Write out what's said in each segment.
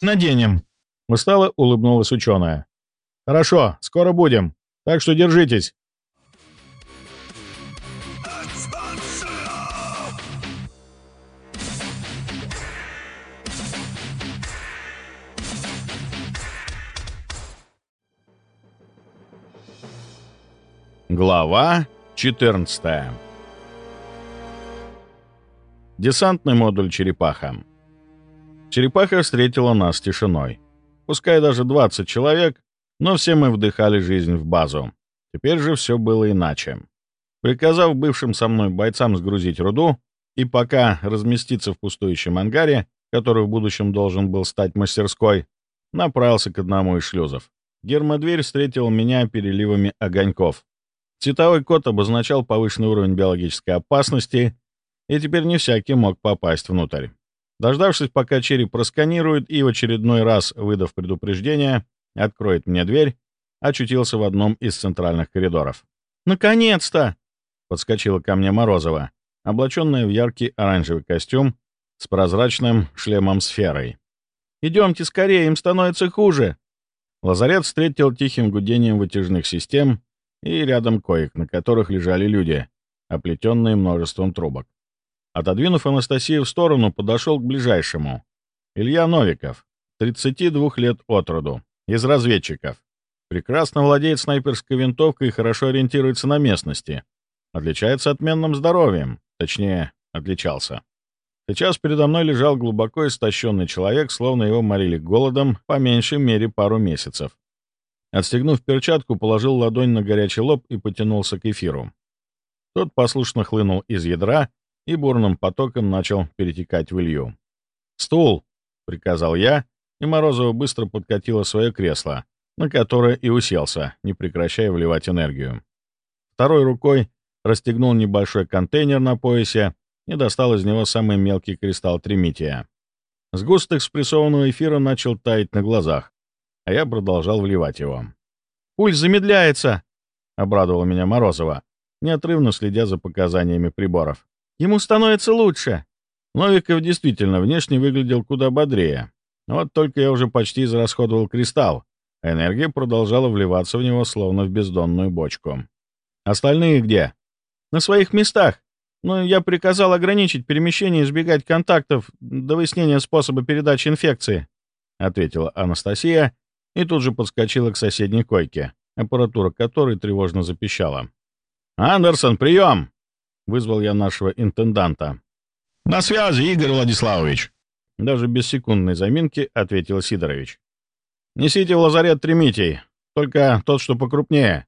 наденем». Устало улыбнулась ученая. «Хорошо, скоро будем, так что держитесь». Глава 14 Десантный модуль «Черепаха». «Черепаха» встретила нас тишиной. Пускай даже 20 человек, но все мы вдыхали жизнь в базу. Теперь же все было иначе. Приказав бывшим со мной бойцам сгрузить руду и пока разместиться в пустующем ангаре, который в будущем должен был стать мастерской, направился к одному из шлюзов. Гермодверь встретил меня переливами огоньков. Цветовой код обозначал повышенный уровень биологической опасности, и теперь не всякий мог попасть внутрь. Дождавшись, пока череп просканирует и в очередной раз, выдав предупреждение, откроет мне дверь, очутился в одном из центральных коридоров. «Наконец-то!» — подскочила ко мне Морозова, облаченная в яркий оранжевый костюм с прозрачным шлемом-сферой. «Идемте скорее, им становится хуже!» Лазарет встретил тихим гудением вытяжных систем и рядом коек, на которых лежали люди, оплетенные множеством трубок. Отодвинув Анастасию в сторону, подошел к ближайшему. Илья Новиков, 32 лет от роду, из разведчиков. Прекрасно владеет снайперской винтовкой и хорошо ориентируется на местности. Отличается отменным здоровьем, точнее, отличался. Сейчас передо мной лежал глубоко истощенный человек, словно его морили голодом по меньшей мере пару месяцев. Отстегнув перчатку, положил ладонь на горячий лоб и потянулся к эфиру. Тот послушно хлынул из ядра и бурным потоком начал перетекать в Илью. «Стул!» — приказал я, и Морозова быстро подкатила свое кресло, на которое и уселся, не прекращая вливать энергию. Второй рукой расстегнул небольшой контейнер на поясе и достал из него самый мелкий кристалл тримития. Сгусток спрессованного эфира начал таять на глазах, а я продолжал вливать его. «Пульс замедляется!» — обрадовала меня Морозова, неотрывно следя за показаниями приборов. «Ему становится лучше!» Новиков действительно внешне выглядел куда бодрее. Вот только я уже почти израсходовал кристалл, а энергия продолжала вливаться в него, словно в бездонную бочку. «Остальные где?» «На своих местах. Но я приказал ограничить перемещение и избегать контактов до выяснения способа передачи инфекции», — ответила Анастасия и тут же подскочила к соседней койке, аппаратура которой тревожно запищала. «Андерсон, прием!» — вызвал я нашего интенданта. «На связи, Игорь Владиславович!» Даже без секундной заминки ответил Сидорович. «Несите в лазарет Тремитий, только тот, что покрупнее».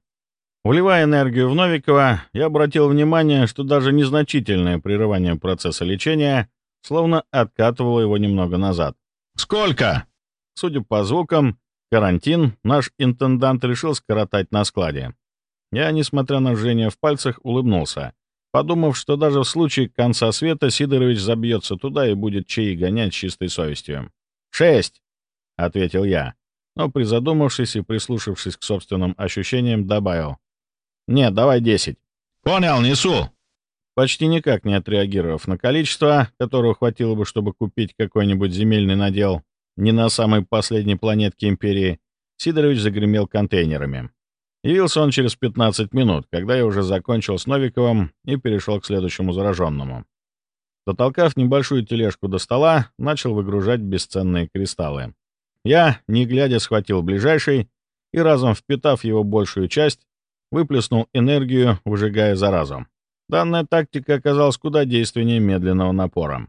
Вливая энергию в Новикова, я обратил внимание, что даже незначительное прерывание процесса лечения словно откатывало его немного назад. «Сколько?» Судя по звукам, Карантин наш интендант решил скоротать на складе. Я, несмотря на жжение в пальцах, улыбнулся, подумав, что даже в случае конца света Сидорович забьется туда и будет чаи гонять с чистой совестью. «Шесть!» — ответил я, но, призадумавшись и прислушавшись к собственным ощущениям, добавил. «Нет, давай десять». «Понял, несу!» Почти никак не отреагировав на количество, которого хватило бы, чтобы купить какой-нибудь земельный надел, не на самой последней планетке Империи, Сидорович загремел контейнерами. Явился он через 15 минут, когда я уже закончил с Новиковым и перешел к следующему зараженному. Дотолкав небольшую тележку до стола, начал выгружать бесценные кристаллы. Я, не глядя, схватил ближайший и, разом впитав его большую часть, выплеснул энергию, выжигая заразу. Данная тактика оказалась куда действеннее медленного напора.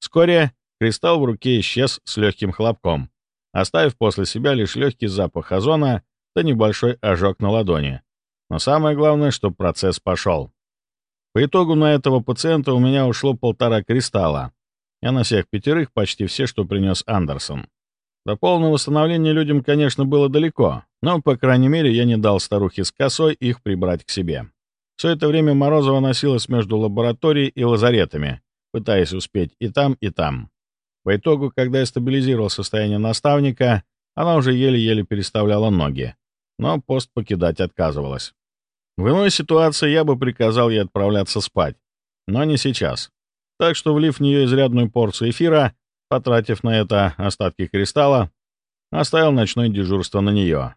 Вскоре Кристалл в руке исчез с легким хлопком, оставив после себя лишь легкий запах озона да небольшой ожог на ладони. Но самое главное, что процесс пошел. По итогу на этого пациента у меня ушло полтора кристалла, а на всех пятерых почти все, что принес Андерсон. До полного восстановления людям, конечно, было далеко, но, по крайней мере, я не дал старухе с косой их прибрать к себе. Все это время Морозова носилась между лабораторией и лазаретами, пытаясь успеть и там, и там. По итогу, когда я стабилизировал состояние наставника, она уже еле-еле переставляла ноги, но пост покидать отказывалась. В иной ситуации я бы приказал ей отправляться спать, но не сейчас. Так что, влив в нее изрядную порцию эфира, потратив на это остатки кристалла, оставил ночное дежурство на нее,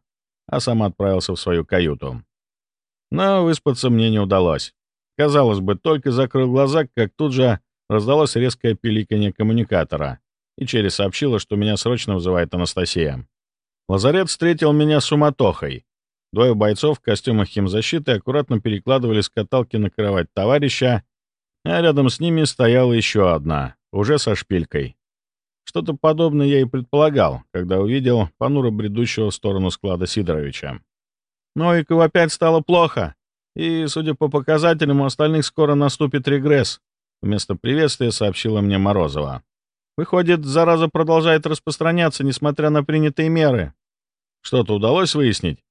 а сам отправился в свою каюту. Но выспаться мне не удалось. Казалось бы, только закрыл глаза, как тут же раздалось резкое пиликанье коммуникатора, и Черри сообщила, что меня срочно вызывает Анастасия. Лазарет встретил меня суматохой. Двое бойцов в костюмах химзащиты аккуратно перекладывали с каталки на кровать товарища, а рядом с ними стояла еще одна, уже со шпилькой. Что-то подобное я и предполагал, когда увидел понуро бредущего в сторону склада Сидоровича. Новикову опять стало плохо, и, судя по показателям, у остальных скоро наступит регресс, вместо приветствия сообщила мне Морозова. Выходит, зараза продолжает распространяться, несмотря на принятые меры. Что-то удалось выяснить?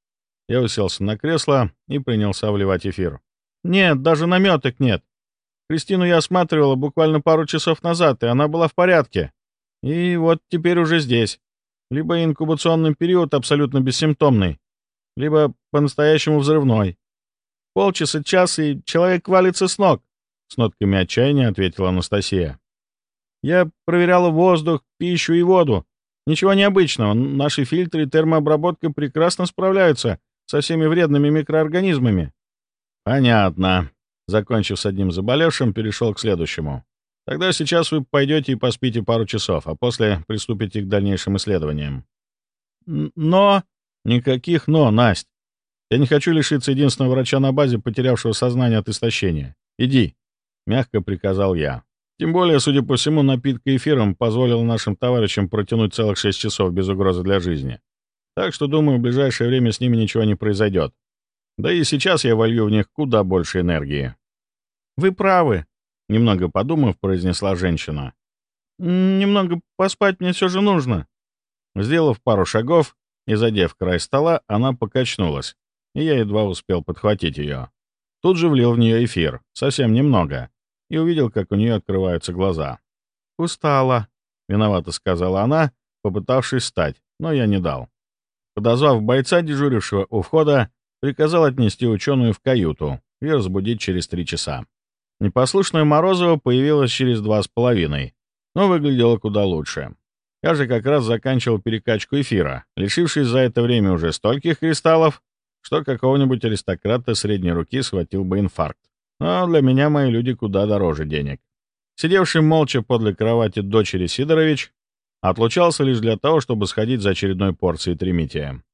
Я уселся на кресло и принялся вливать эфир. Нет, даже наметок нет. Кристину я осматривала буквально пару часов назад, и она была в порядке. И вот теперь уже здесь. Либо инкубационный период абсолютно бессимптомный, либо по-настоящему взрывной. Полчаса, час, и человек валится с ног, — с нотками отчаяния ответила Анастасия. Я проверяла воздух, пищу и воду. Ничего необычного. Наши фильтры и термообработка прекрасно справляются со всеми вредными микроорганизмами. Понятно. Закончив с одним заболевшим, перешел к следующему. Тогда сейчас вы пойдете и поспите пару часов, а после приступите к дальнейшим исследованиям. Но... Никаких «но», Насть. Я не хочу лишиться единственного врача на базе, потерявшего сознание от истощения. Иди, — мягко приказал я. Тем более, судя по всему, напитка эфиром позволил нашим товарищам протянуть целых шесть часов без угрозы для жизни. Так что, думаю, в ближайшее время с ними ничего не произойдет. Да и сейчас я волью в них куда больше энергии. «Вы правы», — немного подумав, произнесла женщина. «Немного поспать мне все же нужно». Сделав пару шагов и задев край стола, она покачнулась, и я едва успел подхватить ее. Тут же влил в нее эфир, совсем немного, и увидел, как у нее открываются глаза. «Устала», — виновато сказала она, попытавшись встать, но я не дал. Подозвав бойца, дежурившего у входа, приказал отнести ученую в каюту и разбудить через три часа. Непослушная Морозова появилась через два с половиной, но выглядела куда лучше. Я же как раз заканчивал перекачку эфира, лишившись за это время уже стольких кристаллов, что какого-нибудь аристократа средней руки схватил бы инфаркт. Но для меня мои люди куда дороже денег. Сидевший молча подле кровати дочери Сидорович отлучался лишь для того, чтобы сходить за очередной порцией тримития.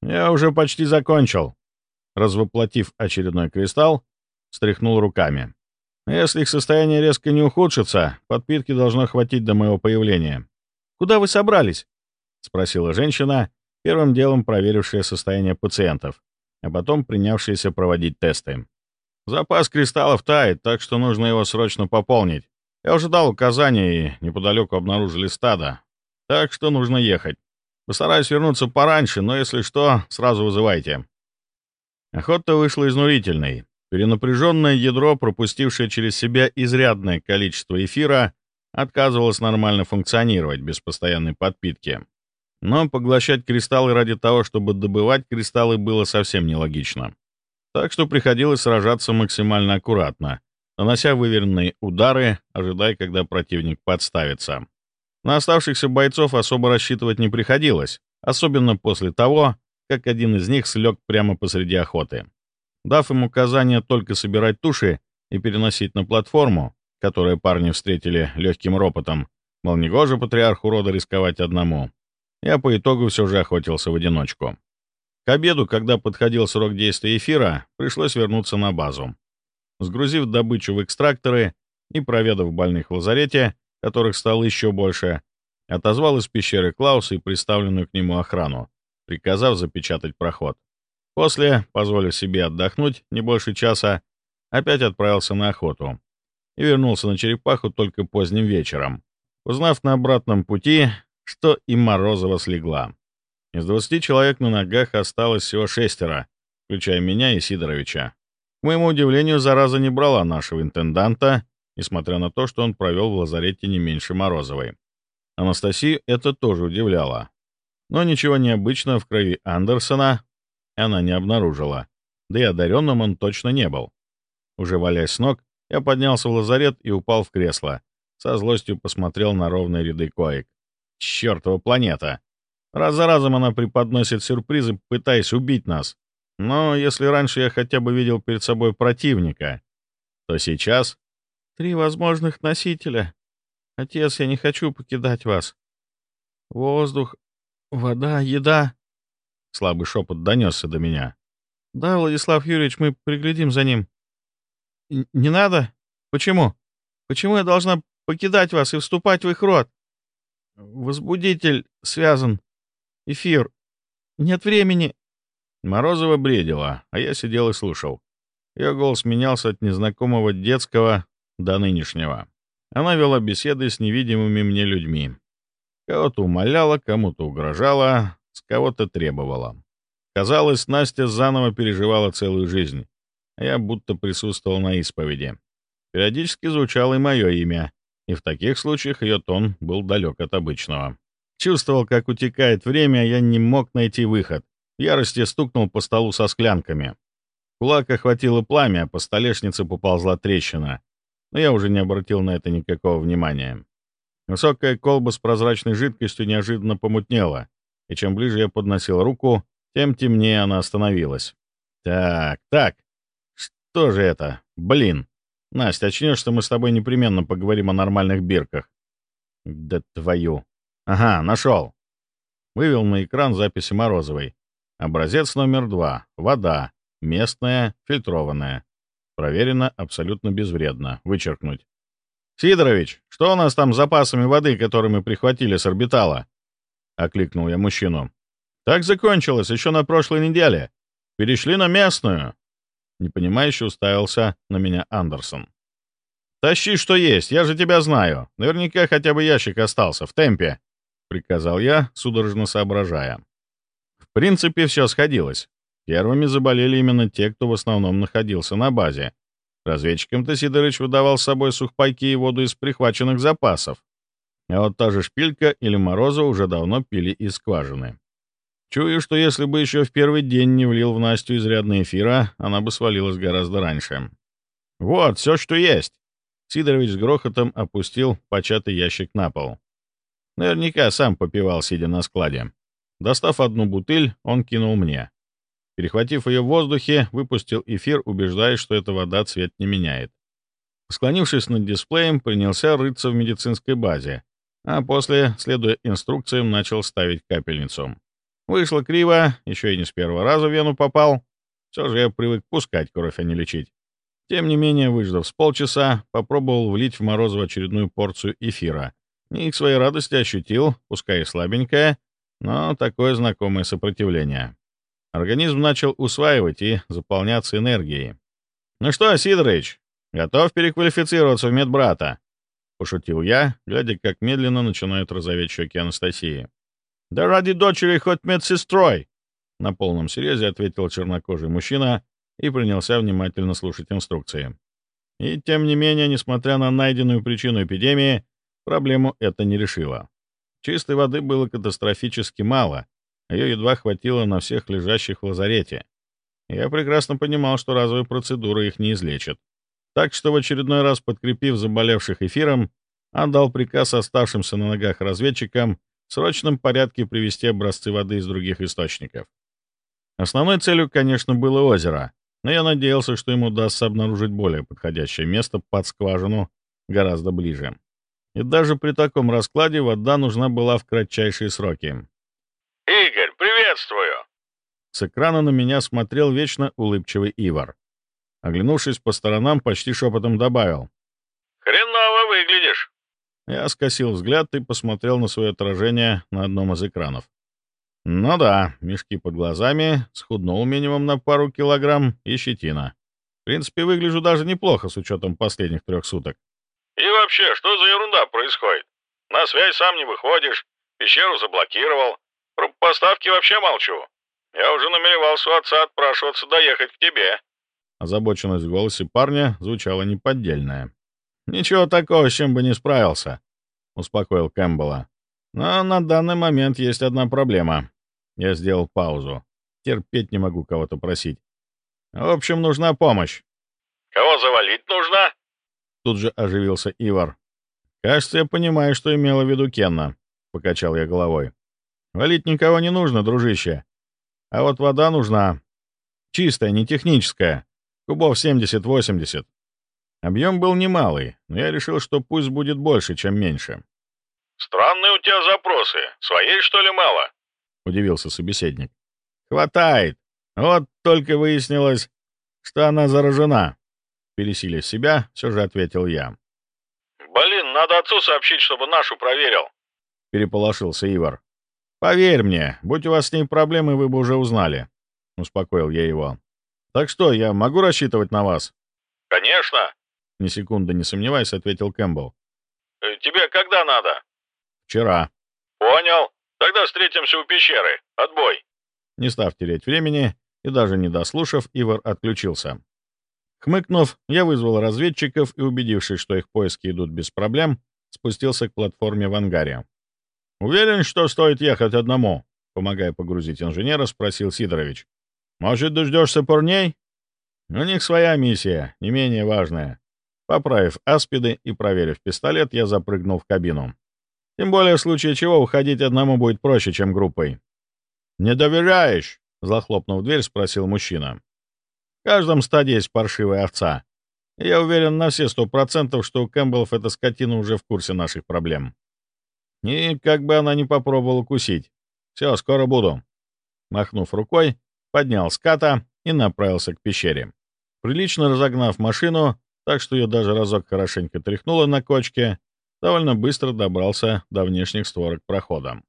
«Я уже почти закончил», — развоплотив очередной кристалл, стряхнул руками. «Если их состояние резко не ухудшится, подпитки должно хватить до моего появления». «Куда вы собрались?» — спросила женщина, первым делом проверившая состояние пациентов, а потом принявшаяся проводить тесты. Запас кристаллов тает, так что нужно его срочно пополнить. Я уже дал указания, и неподалеку обнаружили стадо. Так что нужно ехать. Постараюсь вернуться пораньше, но если что, сразу вызывайте. Охота вышла изнурительной. Перенапряженное ядро, пропустившее через себя изрядное количество эфира, отказывалось нормально функционировать без постоянной подпитки. Но поглощать кристаллы ради того, чтобы добывать кристаллы, было совсем нелогично так что приходилось сражаться максимально аккуратно, нанося выверенные удары, ожидая, когда противник подставится. На оставшихся бойцов особо рассчитывать не приходилось, особенно после того, как один из них слег прямо посреди охоты. Дав им указание только собирать туши и переносить на платформу, которую парни встретили легким ропотом, мол, негоже патриарху рода рисковать одному, я по итогу все же охотился в одиночку. К обеду, когда подходил срок действия эфира, пришлось вернуться на базу. Сгрузив добычу в экстракторы и проведав больных в лазарете, которых стало еще больше, отозвал из пещеры Клауса и приставленную к нему охрану, приказав запечатать проход. После, позволив себе отдохнуть не больше часа, опять отправился на охоту и вернулся на черепаху только поздним вечером, узнав на обратном пути, что и Морозова слегла. Из двадцати человек на ногах осталось всего шестеро, включая меня и Сидоровича. К моему удивлению, зараза не брала нашего интенданта, несмотря на то, что он провел в лазарете не меньше Морозовой. Анастасию это тоже удивляло. Но ничего необычного в крови Андерсона она не обнаружила, да и одаренным он точно не был. Уже валясь с ног, я поднялся в лазарет и упал в кресло, Со злостью посмотрел на ровные ряды коек. Чёртова планета! Раз за разом она преподносит сюрпризы, пытаясь убить нас. Но если раньше я хотя бы видел перед собой противника, то сейчас... Три возможных носителя. Отец, я не хочу покидать вас. Воздух, вода, еда. Слабый шепот донесся до меня. Да, Владислав Юрьевич, мы приглядим за ним. Не надо? Почему? Почему я должна покидать вас и вступать в их род? Возбудитель связан. Эфир. Нет времени. Морозова бредила, а я сидел и слушал. Ее голос менялся от незнакомого детского до нынешнего. Она вела беседы с невидимыми мне людьми. Кого-то умоляла, кому-то угрожала, с кого-то требовала. Казалось, Настя заново переживала целую жизнь, а я будто присутствовал на исповеди. Периодически звучало и мое имя, и в таких случаях ее тон был далек от обычного. Чувствовал, как утекает время, а я не мог найти выход. В ярости стукнул по столу со склянками. Кулак охватило пламя, по столешнице поползла трещина. Но я уже не обратил на это никакого внимания. Высокая колба с прозрачной жидкостью неожиданно помутнела, и чем ближе я подносил руку, тем темнее она остановилась. Так, так, что же это? Блин. Настя, очнешься, мы с тобой непременно поговорим о нормальных бирках. Да твою. Ага, нашел. Вывел на экран записи Морозовой. Образец номер два. Вода. Местная, фильтрованная. Проверено абсолютно безвредно. Вычеркнуть. «Сидорович, что у нас там с запасами воды, которые мы прихватили с орбитала?» — окликнул я мужчину. «Так закончилось еще на прошлой неделе. Перешли на местную». Непонимающе уставился на меня Андерсон. «Тащи, что есть, я же тебя знаю. Наверняка хотя бы ящик остался, в темпе», — приказал я, судорожно соображая. В принципе, все сходилось. Первыми заболели именно те, кто в основном находился на базе. Разведчикам-то Сидорыч выдавал с собой сухпайки и воду из прихваченных запасов. А вот та же Шпилька или Мороза уже давно пили из скважины. Чую, что если бы еще в первый день не влил в Настю изрядно эфира, она бы свалилась гораздо раньше. «Вот, все, что есть!» Сидорович с грохотом опустил початый ящик на пол. Наверняка сам попивал, сидя на складе. Достав одну бутыль, он кинул мне. Перехватив ее в воздухе, выпустил эфир, убеждаясь, что эта вода цвет не меняет. Склонившись над дисплеем, принялся рыться в медицинской базе, а после, следуя инструкциям, начал ставить капельницу. Вышло криво, еще и не с первого раза в вену попал. Все же я привык пускать кровь, а не лечить. Тем не менее, выждав с полчаса, попробовал влить в Морозов очередную порцию эфира. И к своей радости ощутил, пускай и слабенькое, но такое знакомое сопротивление. Организм начал усваивать и заполняться энергией. «Ну что, Сидорович, готов переквалифицироваться в медбрата?» — пошутил я, глядя, как медленно начинают розоветь щеки Анастасии. «Да ради дочери хоть медсестрой!» — на полном серьезе ответил чернокожий мужчина и принялся внимательно слушать инструкции. И тем не менее, несмотря на найденную причину эпидемии, проблему это не решило. Чистой воды было катастрофически мало, ее едва хватило на всех лежащих в лазарете. Я прекрасно понимал, что разовые процедуры их не излечат. Так что в очередной раз, подкрепив заболевших эфиром, отдал приказ оставшимся на ногах разведчикам в срочном порядке привезти образцы воды из других источников. Основной целью, конечно, было озеро, но я надеялся, что ему удастся обнаружить более подходящее место под скважину гораздо ближе. И даже при таком раскладе вода нужна была в кратчайшие сроки. «Игорь, приветствую!» С экрана на меня смотрел вечно улыбчивый Ивар. Оглянувшись по сторонам, почти шепотом добавил. «Хреново выглядишь!» Я скосил взгляд и посмотрел на свое отражение на одном из экранов. Ну да, мешки под глазами, схуднул минимум на пару килограмм и щетина. В принципе, выгляжу даже неплохо с учетом последних трех суток. «И вообще, что за ерунда происходит? На связь сам не выходишь, пещеру заблокировал, про поставки вообще молчу. Я уже намеревался у отца отпрашиваться доехать к тебе». Озабоченность в голосе парня звучала неподдельная. «Ничего такого, с чем бы не справился», — успокоил Кэмпбелла. «Но на данный момент есть одна проблема». Я сделал паузу. Терпеть не могу кого-то просить. В общем, нужна помощь. «Кого завалить нужно?» Тут же оживился Ивар. «Кажется, я понимаю, что имела в виду Кенна», — покачал я головой. «Валить никого не нужно, дружище. А вот вода нужна. Чистая, не техническая. Кубов 70-80. Объем был немалый, но я решил, что пусть будет больше, чем меньше. «Странные у тебя запросы. Своей, что ли, мало?» — удивился собеседник. «Хватает. Вот только выяснилось, что она заражена». Пересилив себя, все же ответил я. «Блин, надо отцу сообщить, чтобы нашу проверил», — переполошился Ивар. «Поверь мне, будь у вас с ней проблемы, вы бы уже узнали», — успокоил я его. «Так что, я могу рассчитывать на вас?» «Конечно!» — ни секунды не сомневаясь, ответил Кэмпбелл. «Э, «Тебе когда надо?» «Вчера». «Понял. Тогда встретимся у пещеры. Отбой». Не став терять времени и даже не дослушав, Ивар отключился. Хмыкнув, я вызвал разведчиков и, убедившись, что их поиски идут без проблем, спустился к платформе в ангаре. «Уверен, что стоит ехать одному?» Помогая погрузить инженера, спросил Сидорович. Может, дождешься парней? У них своя миссия, не менее важная. Поправив аспиды и проверив пистолет, я запрыгнул в кабину. Тем более, в случае чего, уходить одному будет проще, чем группой. «Не доверяешь?» — захлопнув дверь, спросил мужчина. «В каждом стаде есть паршивая овца. Я уверен на все сто процентов, что у Кэмпбеллов эта скотина уже в курсе наших проблем. И как бы она ни попробовала укусить. Все, скоро буду». Махнув рукой, поднял ската и направился к пещере. Прилично разогнав машину, так что ее даже разок хорошенько тряхнуло на кочке, довольно быстро добрался до внешних створок прохода.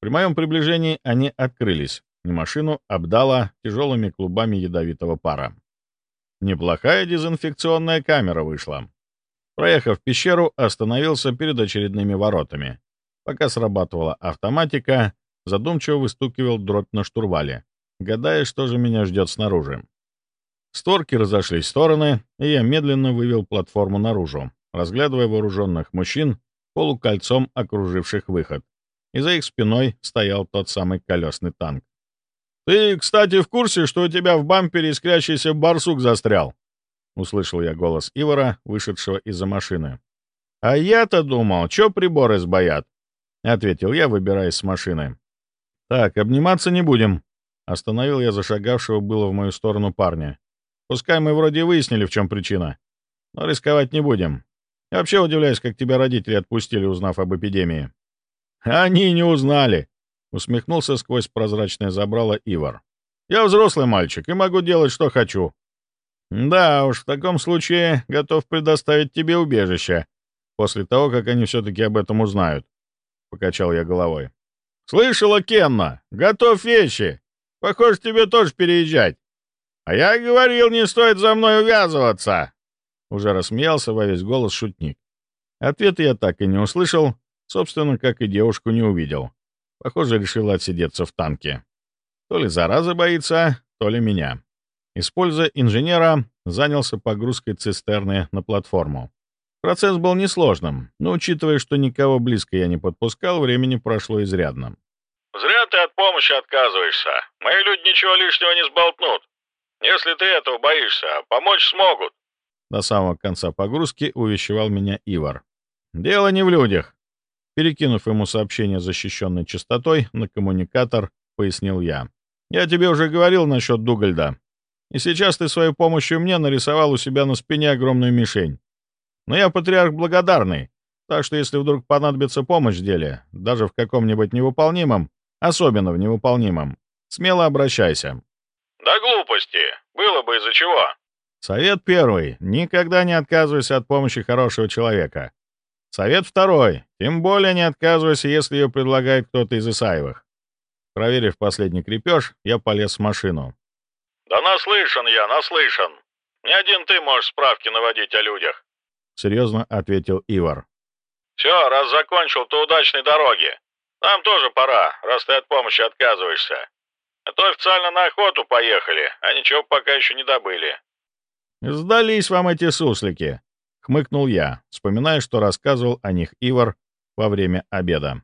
При моем приближении они открылись, и машину обдало тяжелыми клубами ядовитого пара. Неплохая дезинфекционная камера вышла. Проехав пещеру, остановился перед очередными воротами. Пока срабатывала автоматика, задумчиво выстукивал дробь на штурвале, гадая, что же меня ждет снаружи. Створки разошлись в стороны, и я медленно вывел платформу наружу, разглядывая вооруженных мужчин, полукольцом окруживших выход. И за их спиной стоял тот самый колесный танк. «Ты, кстати, в курсе, что у тебя в бампере искрящийся барсук застрял?» — услышал я голос Ивара, вышедшего из-за машины. «А я-то думал, что приборы сбоят?» — ответил я, выбираясь с машины. «Так, обниматься не будем», Остановил я зашагавшего было в мою сторону парня. Пускай мы вроде выяснили, в чем причина. Но рисковать не будем. Я вообще удивляюсь, как тебя родители отпустили, узнав об эпидемии. Они не узнали, усмехнулся сквозь прозрачное забрало Ивар. Я взрослый мальчик и могу делать, что хочу. Да уж, в таком случае готов предоставить тебе убежище, после того, как они все-таки об этом узнают. Покачал я головой. «Слышала, Кенна? Готовь вещи! Похоже, тебе тоже переезжать. А я говорил, не стоит за мной увязываться. Уже рассмеялся во весь голос шутник. Ответа я так и не услышал, собственно, как и девушку не увидел. Похоже, решил отсидеться в танке. То ли зараза боится, то ли меня. Используя инженера, занялся погрузкой цистерны на платформу. Процесс был несложным, но, учитывая, что никого близко я не подпускал, времени прошло изрядно. «Зря ты от помощи отказываешься. Мои люди ничего лишнего не сболтнут. Если ты этого боишься, помочь смогут». До самого конца погрузки увещевал меня Ивар. «Дело не в людях». Перекинув ему сообщение защищенной частотой на коммуникатор, пояснил я. «Я тебе уже говорил насчет Дугальда. И сейчас ты своей помощью мне нарисовал у себя на спине огромную мишень. Но я патриарх благодарный, так что если вдруг понадобится помощь в деле, даже в каком-нибудь невыполнимом, особенно в невыполнимом. Смело обращайся». «Да глупости. Было бы из-за чего». Совет первый. Никогда не отказывайся от помощи хорошего человека. Совет второй. Тем более не отказывайся, если ее предлагает кто-то из Исаевых. Проверив последний крепеж, я полез в машину. «Да наслышан я, наслышан. Не один ты можешь справки наводить о людях», — серьезно ответил Ивар. «Все, раз закончил, то удачной дороги. Нам тоже пора, раз ты от помощи отказываешься. А то официально на охоту поехали, а ничего пока еще не добыли». «Сдались вам эти суслики», — хмыкнул я, вспоминая, что рассказывал о них Ивар во время обеда.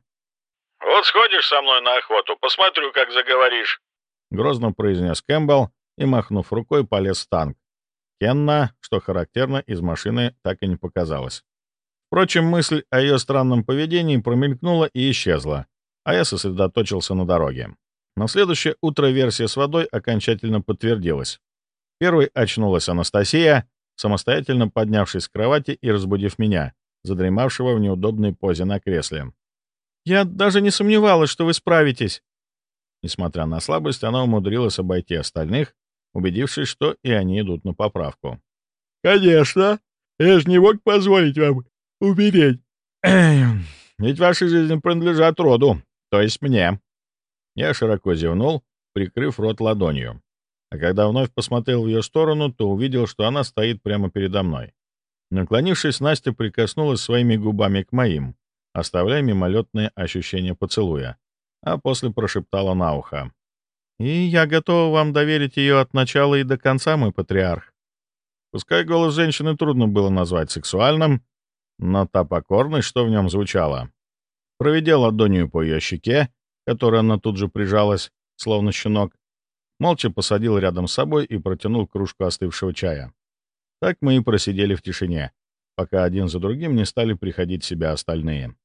«Вот сходишь со мной на охоту, посмотрю, как заговоришь», — грозно произнес Кэмпбелл и, махнув рукой, полез в танк. Кенна, что характерно, из машины так и не показалось. Впрочем, мысль о ее странном поведении промелькнула и исчезла, а я сосредоточился на дороге. На следующее утро версия с водой окончательно подтвердилась. Первой очнулась Анастасия, самостоятельно поднявшись с кровати и разбудив меня, задремавшего в неудобной позе на кресле. «Я даже не сомневалась, что вы справитесь». Несмотря на слабость, она умудрилась обойти остальных, убедившись, что и они идут на поправку. «Конечно. Я же не мог позволить вам умереть. Ведь ваши жизни принадлежат роду, то есть мне». Я широко зевнул, прикрыв рот ладонью. А когда вновь посмотрел в ее сторону, то увидел, что она стоит прямо передо мной. Наклонившись, Настя прикоснулась своими губами к моим, оставляя мимолетное ощущение поцелуя, а после прошептала на ухо. «И я готова вам доверить ее от начала и до конца, мой патриарх». Пускай голос женщины трудно было назвать сексуальным, но та покорность, что в нем звучала. Проведя ладонью по ее щеке, которой она тут же прижалась, словно щенок, молча посадил рядом с собой и протянул кружку остывшего чая. Так мы и просидели в тишине, пока один за другим не стали приходить в себя остальные.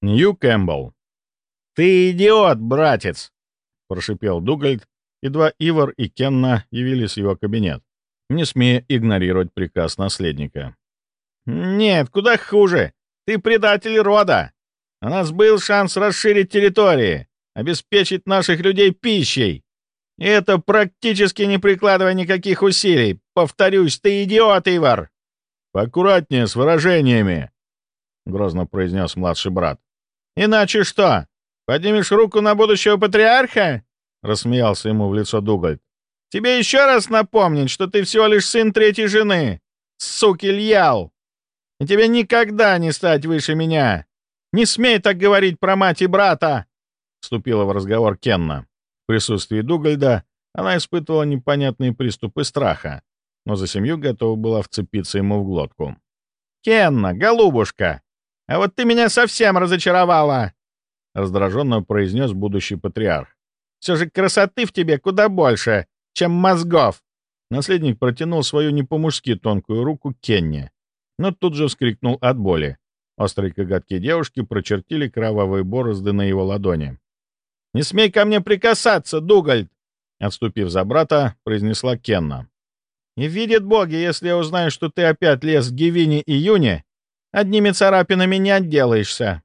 Нью Кэмпбелл. «Ты идиот, братец!» — прошипел Дугальд, едва Ивар и Кенна явились в его кабинет, не смея игнорировать приказ наследника. «Нет, куда хуже. Ты предатель рода. У нас был шанс расширить территории, обеспечить наших людей пищей. И это практически не прикладывая никаких усилий. Повторюсь, ты идиот, Ивар!» «Поаккуратнее с выражениями», — грозно произнес младший брат. «Иначе что? Поднимешь руку на будущего патриарха?» — рассмеялся ему в лицо Дугальд. «Тебе еще раз напомнить, что ты всего лишь сын третьей жены, суки Льял, и тебе никогда не стать выше меня. Не смей так говорить про мать и брата!» — вступила в разговор Кенна. В присутствии Дугальда она испытывала непонятные приступы страха, но за семью готова была вцепиться ему в глотку. «Кенна, голубушка, а вот ты меня совсем разочаровала!» — раздраженно произнес будущий патриарх. «Все же красоты в тебе куда больше, чем мозгов!» Наследник протянул свою не по-мужски тонкую руку Кенни, но тут же вскрикнул от боли. Острые коготки девушки прочертили кровавые борозды на его ладони. «Не смей ко мне прикасаться, Дугальд!» Отступив за брата, произнесла Кенна. «И видят боги, если я узнаю, что ты опять лез в Гевине и Юне, одними царапинами не отделаешься!»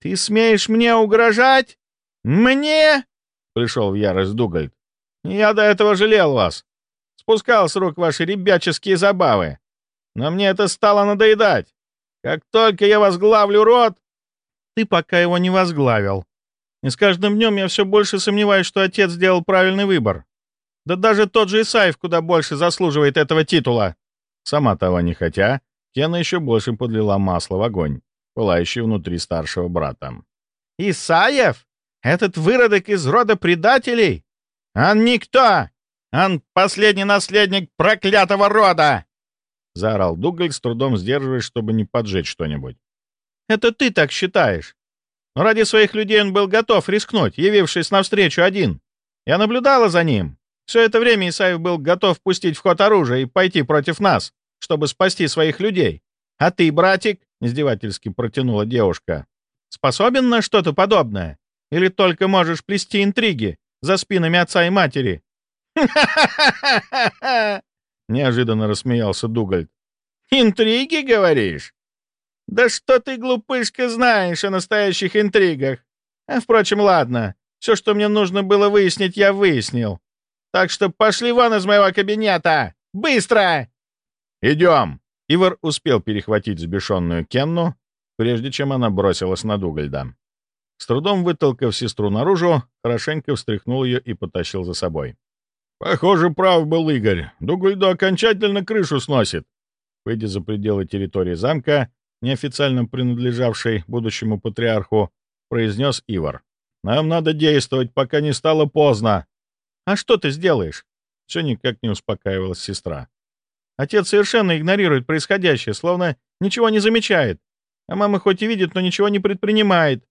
«Ты смеешь мне угрожать? Мне?» — пришел в ярость Дугальд. «Я до этого жалел вас. Спускал с рук ваши ребяческие забавы. Но мне это стало надоедать. Как только я возглавлю род...» «Ты пока его не возглавил. И с каждым днем я все больше сомневаюсь, что отец сделал правильный выбор. Да даже тот же Исаев куда больше заслуживает этого титула». Сама того не хотя, Кена еще больше подлила масло в огонь пылающий внутри старшего брата. «Исаев? Этот выродок из рода предателей? Он никто! Он последний наследник проклятого рода!» Заорал Дугаль, с трудом сдерживаясь, чтобы не поджечь что-нибудь. «Это ты так считаешь. Но ради своих людей он был готов рискнуть, явившись навстречу один. Я наблюдала за ним. Все это время Исаев был готов пустить в ход оружие и пойти против нас, чтобы спасти своих людей. А ты, братик, — издевательски протянула девушка. «Способен на что-то подобное? Или только можешь плести интриги за спинами отца и матери?» неожиданно рассмеялся Дугальд. «Интриги, говоришь? Да что ты, глупышка, знаешь о настоящих интригах? А, впрочем, ладно. Все, что мне нужно было выяснить, я выяснил. Так что пошли вон из моего кабинета! Быстро!» «Идем!» Ивар успел перехватить сбешенную Кенну, прежде чем она бросилась на Дугальда. С трудом вытолкав сестру наружу, хорошенько встряхнул ее и потащил за собой. «Похоже, прав был Игорь. Дугальду окончательно крышу сносит». Выйдя за пределы территории замка, неофициально принадлежавшей будущему патриарху, произнес Ивар. «Нам надо действовать, пока не стало поздно». «А что ты сделаешь?» Все никак не успокаивалась сестра. Отец совершенно игнорирует происходящее, словно ничего не замечает. А мама хоть и видит, но ничего не предпринимает.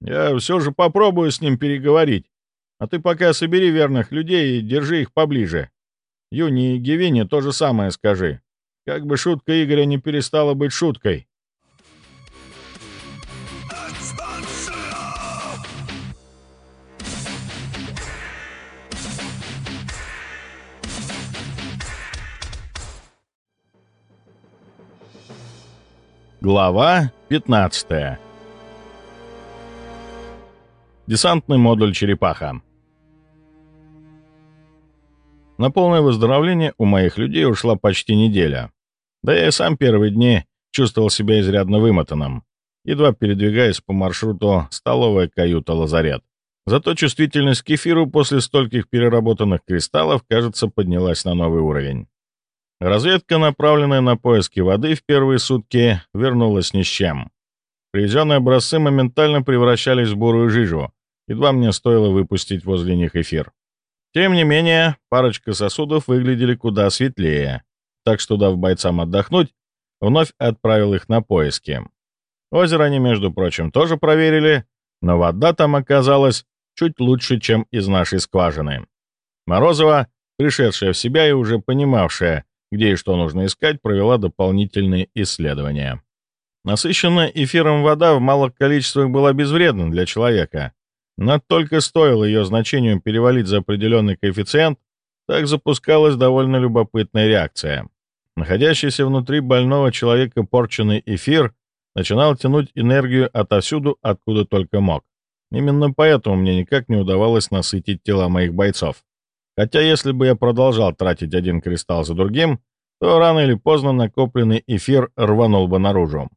Я все же попробую с ним переговорить. А ты пока собери верных людей и держи их поближе. Юни и Гевине то же самое скажи. Как бы шутка Игоря не перестала быть шуткой. Глава 15 Десантный модуль «Черепаха». На полное выздоровление у моих людей ушла почти неделя. Да я и сам первые дни чувствовал себя изрядно вымотанным, едва передвигаясь по маршруту столовая каюта-лазарет. Зато чувствительность к кефиру после стольких переработанных кристаллов, кажется, поднялась на новый уровень. Разведка, направленная на поиски воды в первые сутки, вернулась ни с чем. Привезенные образцы моментально превращались в бурую жижу, едва мне стоило выпустить возле них эфир. Тем не менее, парочка сосудов выглядели куда светлее, так что, дав бойцам отдохнуть, вновь отправил их на поиски. Озеро они, между прочим, тоже проверили, но вода там оказалась чуть лучше, чем из нашей скважины. Морозова, пришедшая в себя и уже понимавшая, где и что нужно искать, провела дополнительные исследования. Насыщенная эфиром вода в малых количествах была безвредна для человека, но только стоило ее значению перевалить за определенный коэффициент, так запускалась довольно любопытная реакция. Находящийся внутри больного человека порченный эфир начинал тянуть энергию отовсюду, откуда только мог. Именно поэтому мне никак не удавалось насытить тела моих бойцов. Хотя если бы я продолжал тратить один кристалл за другим, то рано или поздно накопленный эфир рванул бы наружу,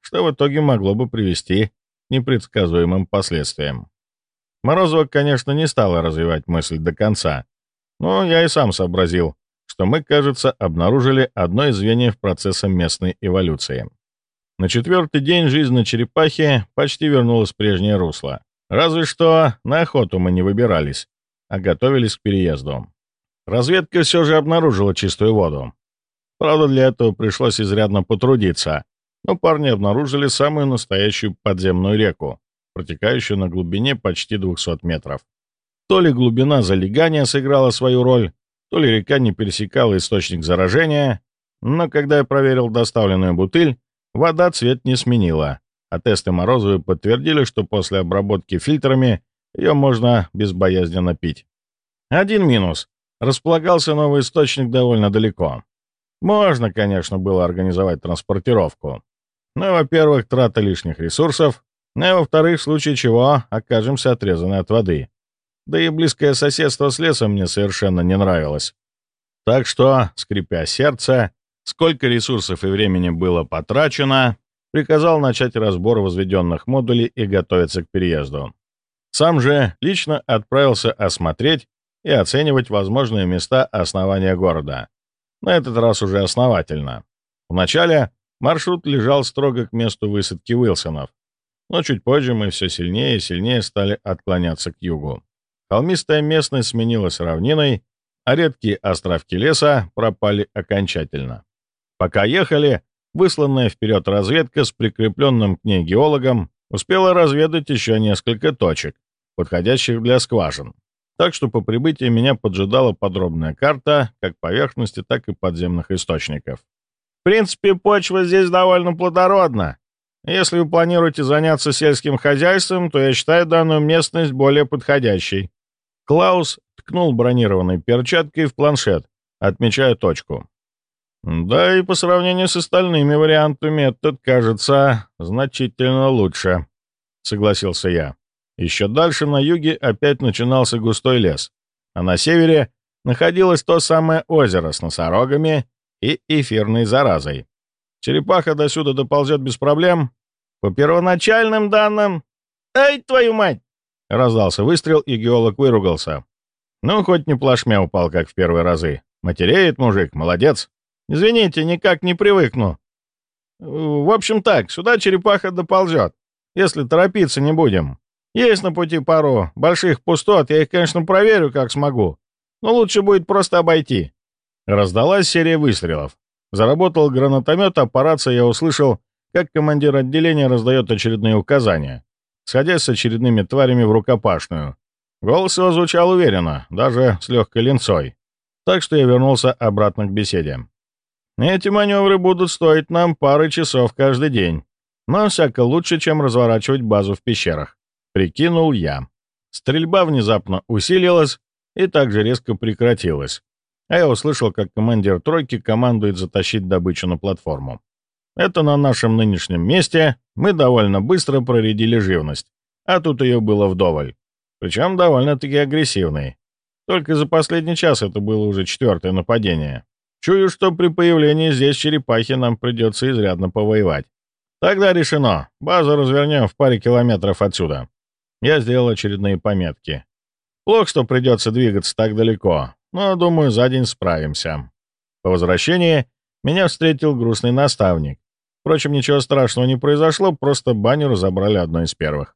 что в итоге могло бы привести к непредсказуемым последствиям. Морозова, конечно, не стала развивать мысль до конца, но я и сам сообразил, что мы, кажется, обнаружили одно из звеньев процесса местной эволюции. На четвертый день жизнь на черепахе почти вернулась в прежнее русло. Разве что на охоту мы не выбирались, а готовились к переезду. Разведка все же обнаружила чистую воду. Правда, для этого пришлось изрядно потрудиться, но парни обнаружили самую настоящую подземную реку, протекающую на глубине почти 200 метров. То ли глубина залегания сыграла свою роль, то ли река не пересекала источник заражения, но когда я проверил доставленную бутыль, вода цвет не сменила, а тесты Морозовой подтвердили, что после обработки фильтрами ее можно безбоязненно пить. Один минус. Располагался новый источник довольно далеко. Можно, конечно, было организовать транспортировку. Но, во-первых, трата лишних ресурсов, а во-вторых, в случае чего окажемся отрезаны от воды. Да и близкое соседство с лесом мне совершенно не нравилось. Так что, скрипя сердце, сколько ресурсов и времени было потрачено, приказал начать разбор возведенных модулей и готовиться к переезду. Сам же лично отправился осмотреть и оценивать возможные места основания города. На этот раз уже основательно. Вначале маршрут лежал строго к месту высадки Уилсонов, но чуть позже мы все сильнее и сильнее стали отклоняться к югу. Холмистая местность сменилась равниной, а редкие островки леса пропали окончательно. Пока ехали, высланная вперед разведка с прикрепленным к ней геологом успела разведать еще несколько точек, подходящих для скважин. Так что по прибытии меня поджидала подробная карта как поверхности, так и подземных источников. В принципе, почва здесь довольно плодородна. Если вы планируете заняться сельским хозяйством, то я считаю данную местность более подходящей. Клаус ткнул бронированной перчаткой в планшет, отмечая точку. Да и по сравнению с остальными вариантами этот кажется значительно лучше, согласился я. Еще дальше на юге опять начинался густой лес, а на севере находилось то самое озеро с носорогами и эфирной заразой. Черепаха до сюда доползет без проблем. По первоначальным данным... «Ай, твою мать!» Раздался выстрел, и геолог выругался. Ну, хоть не плашмя упал, как в первые разы. Матереет мужик, молодец. Извините, никак не привыкну. В общем так, сюда черепаха доползет, если торопиться не будем. Есть на пути пару больших пустот, я их, конечно, проверю, как смогу. Но лучше будет просто обойти. Раздалась серия выстрелов. Заработал гранатомет, а по рации я услышал, как командир отделения раздает очередные указания, сходясь с очередными тварями в рукопашную. Голос его звучал уверенно, даже с легкой линцой. Так что я вернулся обратно к беседе. Эти маневры будут стоить нам пары часов каждый день, но всяко лучше, чем разворачивать базу в пещерах. Прикинул я. Стрельба внезапно усилилась и также резко прекратилась. А я услышал, как командир тройки командует затащить добычу на платформу. Это на нашем нынешнем месте мы довольно быстро проредили живность, а тут ее было вдоволь. Причем довольно-таки агрессивной. Только за последний час это было уже четвертое нападение. Чую, что при появлении здесь черепахи нам придется изрядно повоевать. Тогда решено. Базу развернем в паре километров отсюда. Я сделал очередные пометки. Плохо, что придется двигаться так далеко, но, думаю, за день справимся. По возвращении меня встретил грустный наставник. Впрочем, ничего страшного не произошло, просто баню разобрали одной из первых.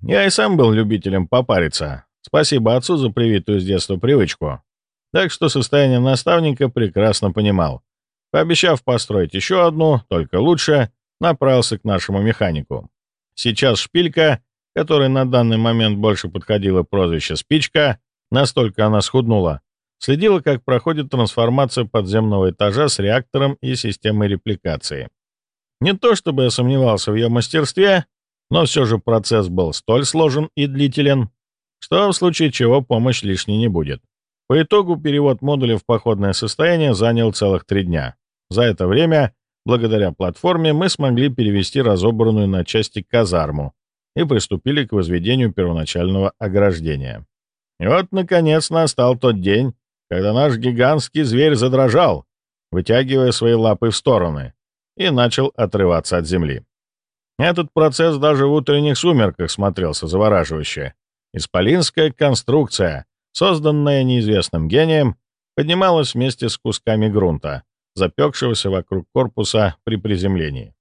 Я и сам был любителем попариться. Спасибо отцу за привитую с детства привычку. Так что состояние наставника прекрасно понимал. Пообещав построить еще одну, только лучше, направился к нашему механику. Сейчас шпилька, которой на данный момент больше подходило прозвище «спичка», настолько она схуднула, следила, как проходит трансформация подземного этажа с реактором и системой репликации. Не то чтобы я сомневался в ее мастерстве, но все же процесс был столь сложен и длителен, что в случае чего помощь лишней не будет. По итогу перевод модуля в походное состояние занял целых три дня. За это время, благодаря платформе, мы смогли перевести разобранную на части казарму и приступили к возведению первоначального ограждения. И вот, наконец, настал тот день, когда наш гигантский зверь задрожал, вытягивая свои лапы в стороны, и начал отрываться от земли. Этот процесс даже в утренних сумерках смотрелся завораживающе. Исполинская конструкция, созданная неизвестным гением, поднималась вместе с кусками грунта, запекшегося вокруг корпуса при приземлении.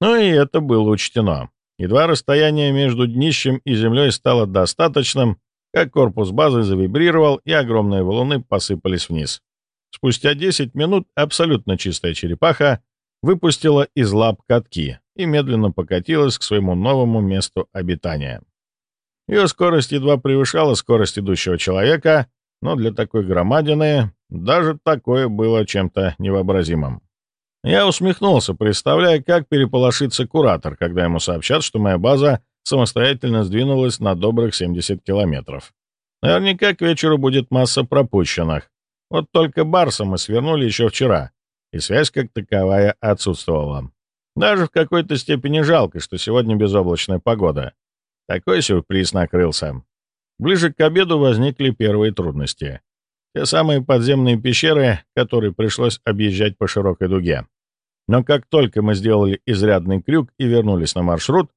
Ну и это было учтено. Едва расстояние между днищем и землей стало достаточным, как корпус базы завибрировал, и огромные валуны посыпались вниз. Спустя 10 минут абсолютно чистая черепаха выпустила из лап катки, и медленно покатилась к своему новому месту обитания. Ее скорость едва превышала скорость идущего человека, но для такой громадины даже такое было чем-то невообразимым. Я усмехнулся, представляя, как переполошится куратор, когда ему сообщат, что моя база самостоятельно сдвинулась на добрых 70 километров. Наверняка к вечеру будет масса пропущенных. Вот только Барса мы свернули еще вчера, и связь как таковая отсутствовала. Даже в какой-то степени жалко, что сегодня безоблачная погода. Такой сюрприз накрылся. Ближе к обеду возникли первые трудности. Те самые подземные пещеры, которые пришлось объезжать по широкой дуге. Но как только мы сделали изрядный крюк и вернулись на маршрут,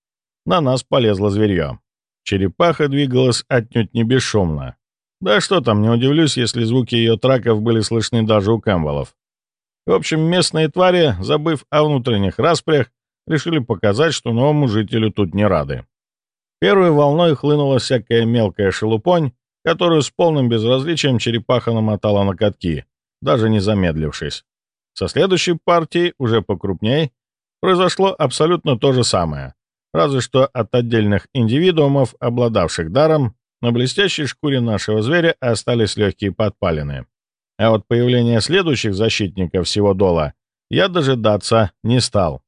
на нас полезло зверье. Черепаха двигалась отнюдь не бесшумно. Да что там, не удивлюсь, если звуки ее траков были слышны даже у камвалов. В общем, местные твари, забыв о внутренних распрях, решили показать, что новому жителю тут не рады. Первой волной хлынула всякая мелкая шелупонь, которую с полным безразличием черепаха намотала на катки, даже не замедлившись. Со следующей партией, уже покрупней, произошло абсолютно то же самое, разве что от отдельных индивидуумов, обладавших даром, на блестящей шкуре нашего зверя остались легкие подпалины. А вот появление следующих защитников всего дола я дожидаться не стал.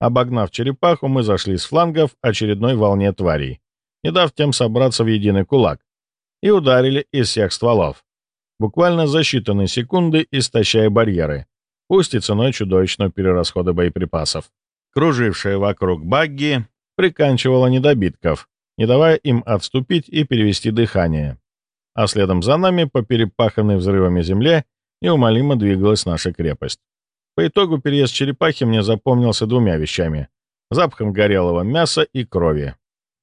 Обогнав черепаху, мы зашли с флангов очередной волне тварей, не дав тем собраться в единый кулак, и ударили из всех стволов. Буквально за считанные секунды истощая барьеры, пусть и ценой чудовищного перерасхода боеприпасов. Кружившая вокруг багги приканчивала недобитков, не давая им отступить и перевести дыхание а следом за нами по перепаханной взрывами земле неумолимо двигалась наша крепость. По итогу переезд черепахи мне запомнился двумя вещами — запахом горелого мяса и крови.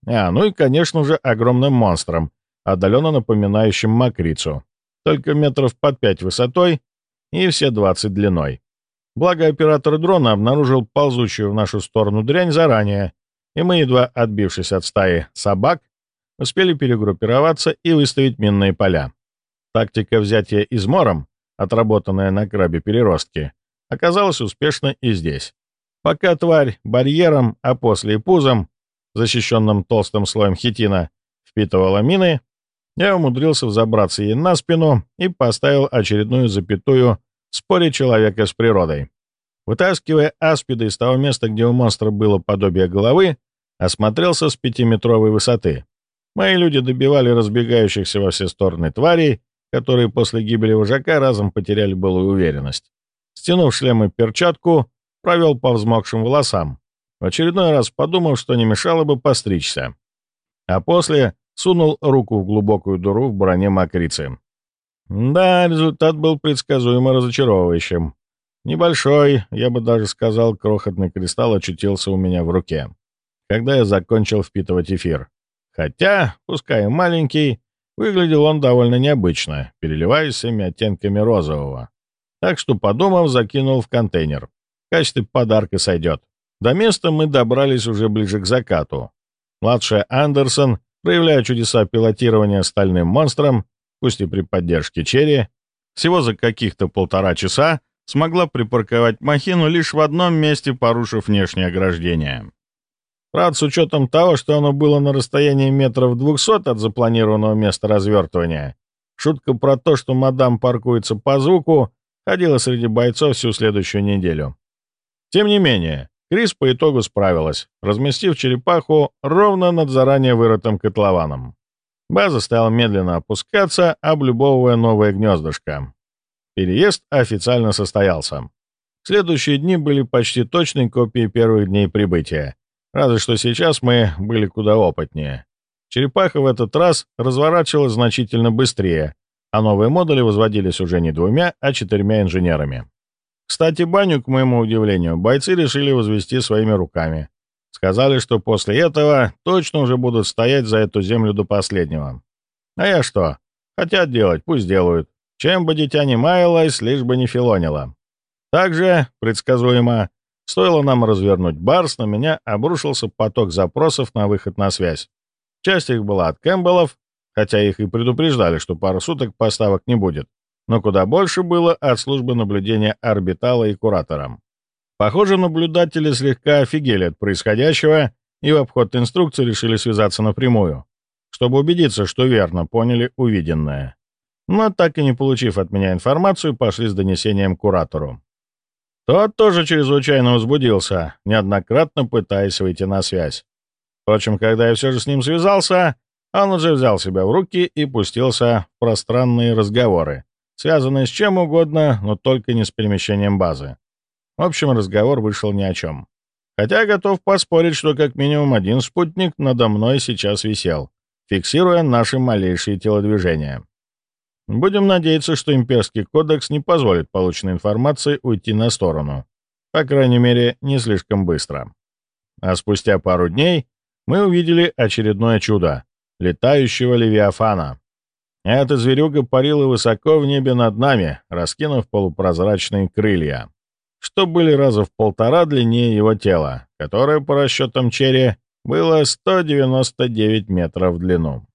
А, ну и, конечно же, огромным монстром, отдаленно напоминающим мокрицу, только метров под пять высотой и все 20 длиной. Благо, оператор дрона обнаружил ползущую в нашу сторону дрянь заранее, и мы, едва отбившись от стаи собак, успели перегруппироваться и выставить минные поля. Тактика взятия измором, отработанная на крабе переростки, оказалась успешна и здесь. Пока тварь барьером, а после и пузом, защищенным толстым слоем хитина, впитывала мины, Я умудрился взобраться ей на спину и поставил очередную запятую в споре человека с природой. Вытаскивая аспида из того места, где у монстра было подобие головы, осмотрелся с пятиметровой высоты. Мои люди добивали разбегающихся во все стороны тварей, которые после гибели вожака разом потеряли былую уверенность. Стянув шлем и перчатку, провел по взмокшим волосам, в очередной раз подумал, что не мешало бы постричься. А после сунул руку в глубокую дыру в броне мокрицы. Да, результат был предсказуемо разочаровывающим. Небольшой, я бы даже сказал, крохотный кристалл очутился у меня в руке, когда я закончил впитывать эфир. Хотя, пускай и маленький, выглядел он довольно необычно, переливаясь всеми оттенками розового. Так что, подумав, закинул в контейнер. В качестве подарка сойдет. До места мы добрались уже ближе к закату. Младшая Андерсон, проявляя чудеса пилотирования стальным монстром, пусть и при поддержке Черри, всего за каких-то полтора часа смогла припарковать махину лишь в одном месте, порушив внешнее ограждение. Правда, с учетом того, что оно было на расстоянии метров двухсот от запланированного места развертывания, шутка про то, что мадам паркуется по звуку, ходила среди бойцов всю следующую неделю. Тем не менее, Крис по итогу справилась, разместив черепаху ровно над заранее вырытым котлованом. База стала медленно опускаться, облюбовывая новое гнездышко. Переезд официально состоялся. Следующие дни были почти точной копией первых дней прибытия, разве что сейчас мы были куда опытнее. Черепаха в этот раз разворачивалась значительно быстрее, а новые модули возводились уже не двумя, а четырьмя инженерами. Кстати, баню, к моему удивлению, бойцы решили возвести своими руками. Сказали, что после этого точно уже будут стоять за эту землю до последнего. А я что? Хотят делать, пусть делают. Чем бы дитя не маялось, лишь бы не филонило. Также, предсказуемо, стоило нам развернуть барс, на меня обрушился поток запросов на выход на связь. Часть их была от Кэмпбеллов, хотя их и предупреждали, что пару суток поставок не будет, но куда больше было от службы наблюдения орбитала и куратором. Похоже, наблюдатели слегка офигели от происходящего и в обход инструкции решили связаться напрямую, чтобы убедиться, что верно поняли увиденное но так и не получив от меня информацию, пошли с донесением куратору. Тот тоже чрезвычайно возбудился, неоднократно пытаясь выйти на связь. Впрочем, когда я все же с ним связался, он уже взял себя в руки и пустился в пространные разговоры, связанные с чем угодно, но только не с перемещением базы. В общем, разговор вышел ни о чем. Хотя готов поспорить, что как минимум один спутник надо мной сейчас висел, фиксируя наши малейшие телодвижения. Будем надеяться, что имперский кодекс не позволит полученной информации уйти на сторону. По крайней мере, не слишком быстро. А спустя пару дней мы увидели очередное чудо — летающего Левиафана. Эта зверюга парила высоко в небе над нами, раскинув полупрозрачные крылья, что были раза в полтора длиннее его тела, которое, по расчетам Черри, было 199 метров в длину.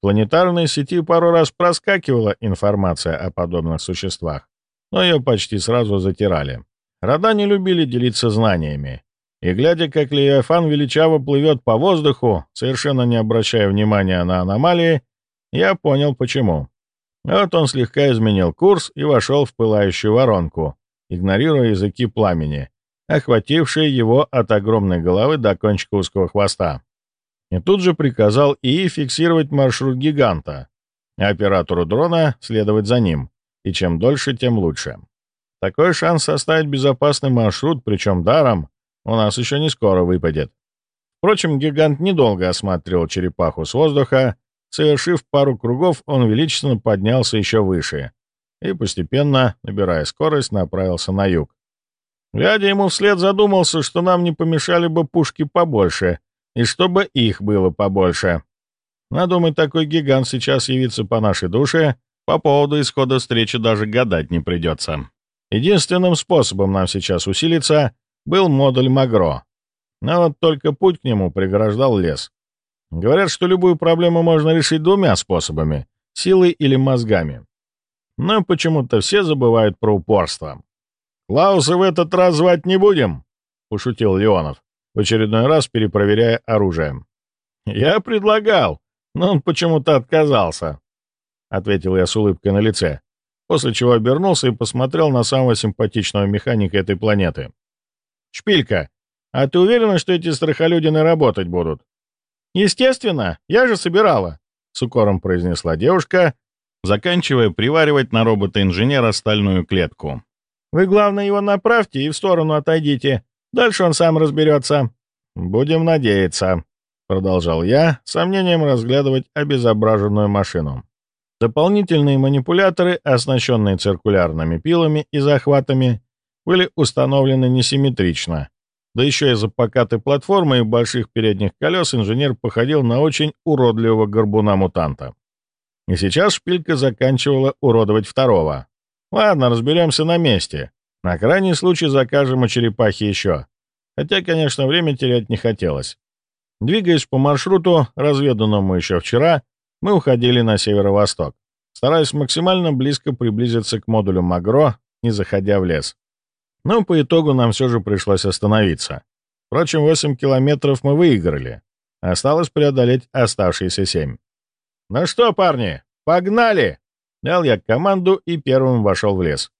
В планетарной сети пару раз проскакивала информация о подобных существах, но ее почти сразу затирали. Рода не любили делиться знаниями, и, глядя, как Левиафан величаво плывет по воздуху, совершенно не обращая внимания на аномалии, я понял, почему. Вот он слегка изменил курс и вошел в пылающую воронку, игнорируя языки пламени, охватившие его от огромной головы до кончика узкого хвоста и тут же приказал ИИ фиксировать маршрут гиганта, а оператору дрона следовать за ним, и чем дольше, тем лучше. Такой шанс составить безопасный маршрут, причем даром, у нас еще не скоро выпадет. Впрочем, гигант недолго осматривал черепаху с воздуха, совершив пару кругов, он величественно поднялся еще выше и, постепенно, набирая скорость, направился на юг. Глядя ему вслед, задумался, что нам не помешали бы пушки побольше — и чтобы их было побольше. Надумать, такой гигант сейчас явится по нашей душе, по поводу исхода встречи даже гадать не придется. Единственным способом нам сейчас усилиться был модуль Магро. Но вот только путь к нему преграждал лес. Говорят, что любую проблему можно решить двумя способами — силой или мозгами. Но почему-то все забывают про упорство. «Клауса в этот раз звать не будем», — пошутил Леонов в очередной раз перепроверяя оружие. «Я предлагал, но он почему-то отказался», — ответил я с улыбкой на лице, после чего обернулся и посмотрел на самого симпатичного механика этой планеты. «Шпилька, а ты уверена, что эти страхолюдины работать будут?» «Естественно, я же собирала», — с укором произнесла девушка, заканчивая приваривать на робота-инженера стальную клетку. «Вы, главное, его направьте и в сторону отойдите. Дальше он сам разберется». «Будем надеяться», — продолжал я, сомнением разглядывать обезображенную машину. Дополнительные манипуляторы, оснащенные циркулярными пилами и захватами, были установлены несимметрично. Да еще из-за покатой платформы и больших передних колес инженер походил на очень уродливого горбуна-мутанта. И сейчас шпилька заканчивала уродовать второго. Ладно, разберемся на месте. На крайний случай закажем у черепахи еще. Хотя, конечно, время терять не хотелось. Двигаясь по маршруту, разведанному еще вчера, мы уходили на северо-восток, стараясь максимально близко приблизиться к модулю Магро, не заходя в лес. Но по итогу нам все же пришлось остановиться. Впрочем, 8 километров мы выиграли. Осталось преодолеть оставшиеся 7. «Ну что, парни, погнали!» Дал я команду и первым вошел в лес.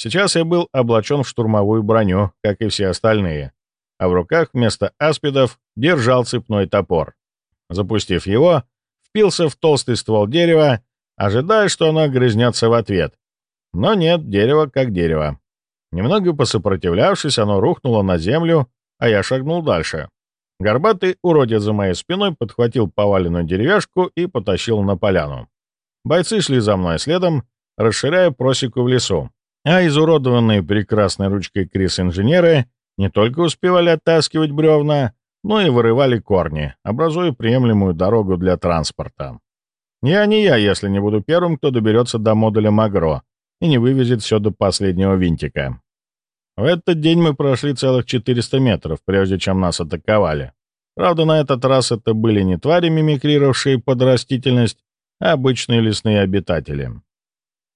Сейчас я был облачен в штурмовую броню, как и все остальные, а в руках вместо аспидов держал цепной топор. Запустив его, впился в толстый ствол дерева, ожидая, что оно грызнется в ответ. Но нет, дерево как дерево. Немного посопротивлявшись, оно рухнуло на землю, а я шагнул дальше. Горбатый уродец за моей спиной подхватил поваленную деревяшку и потащил на поляну. Бойцы шли за мной следом, расширяя просеку в лесу, а изуродованные прекрасной ручкой Крис-инженеры не только успевали оттаскивать бревна, но и вырывали корни, образуя приемлемую дорогу для транспорта. Я не я, если не буду первым, кто доберется до модуля Магро, и не вывезет все до последнего винтика. В этот день мы прошли целых 400 метров, прежде чем нас атаковали. Правда, на этот раз это были не твари, мимикрировавшие под растительность, а обычные лесные обитатели.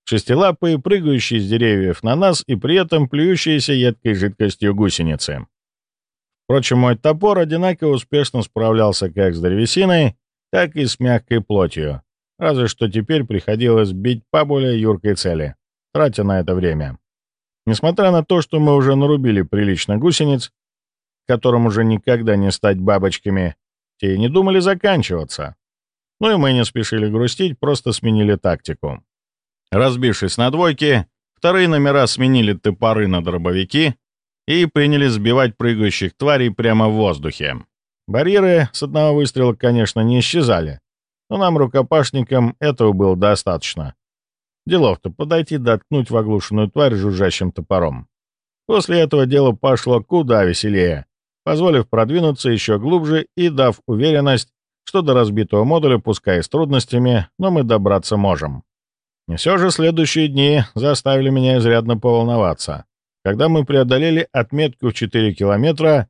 Шестилапые, прыгающие с деревьев на нас и при этом плюющиеся едкой жидкостью гусеницы. Впрочем, мой топор одинаково успешно справлялся как с древесиной, так и с мягкой плотью, разве что теперь приходилось бить по более юркой цели тратя на это время. Несмотря на то, что мы уже нарубили прилично гусениц, которым уже никогда не стать бабочками, те и не думали заканчиваться. Ну и мы не спешили грустить, просто сменили тактику. Разбившись на двойки, вторые номера сменили топоры на дробовики и принялись сбивать прыгающих тварей прямо в воздухе. Барьеры с одного выстрела, конечно, не исчезали, но нам, рукопашникам, этого было достаточно. Делов-то подойти да ткнуть в оглушенную тварь жужжащим топором. После этого дело пошло куда веселее, позволив продвинуться еще глубже и дав уверенность, что до разбитого модуля, пускай и с трудностями, но мы добраться можем. И все же следующие дни заставили меня изрядно поволноваться. Когда мы преодолели отметку в 4 километра,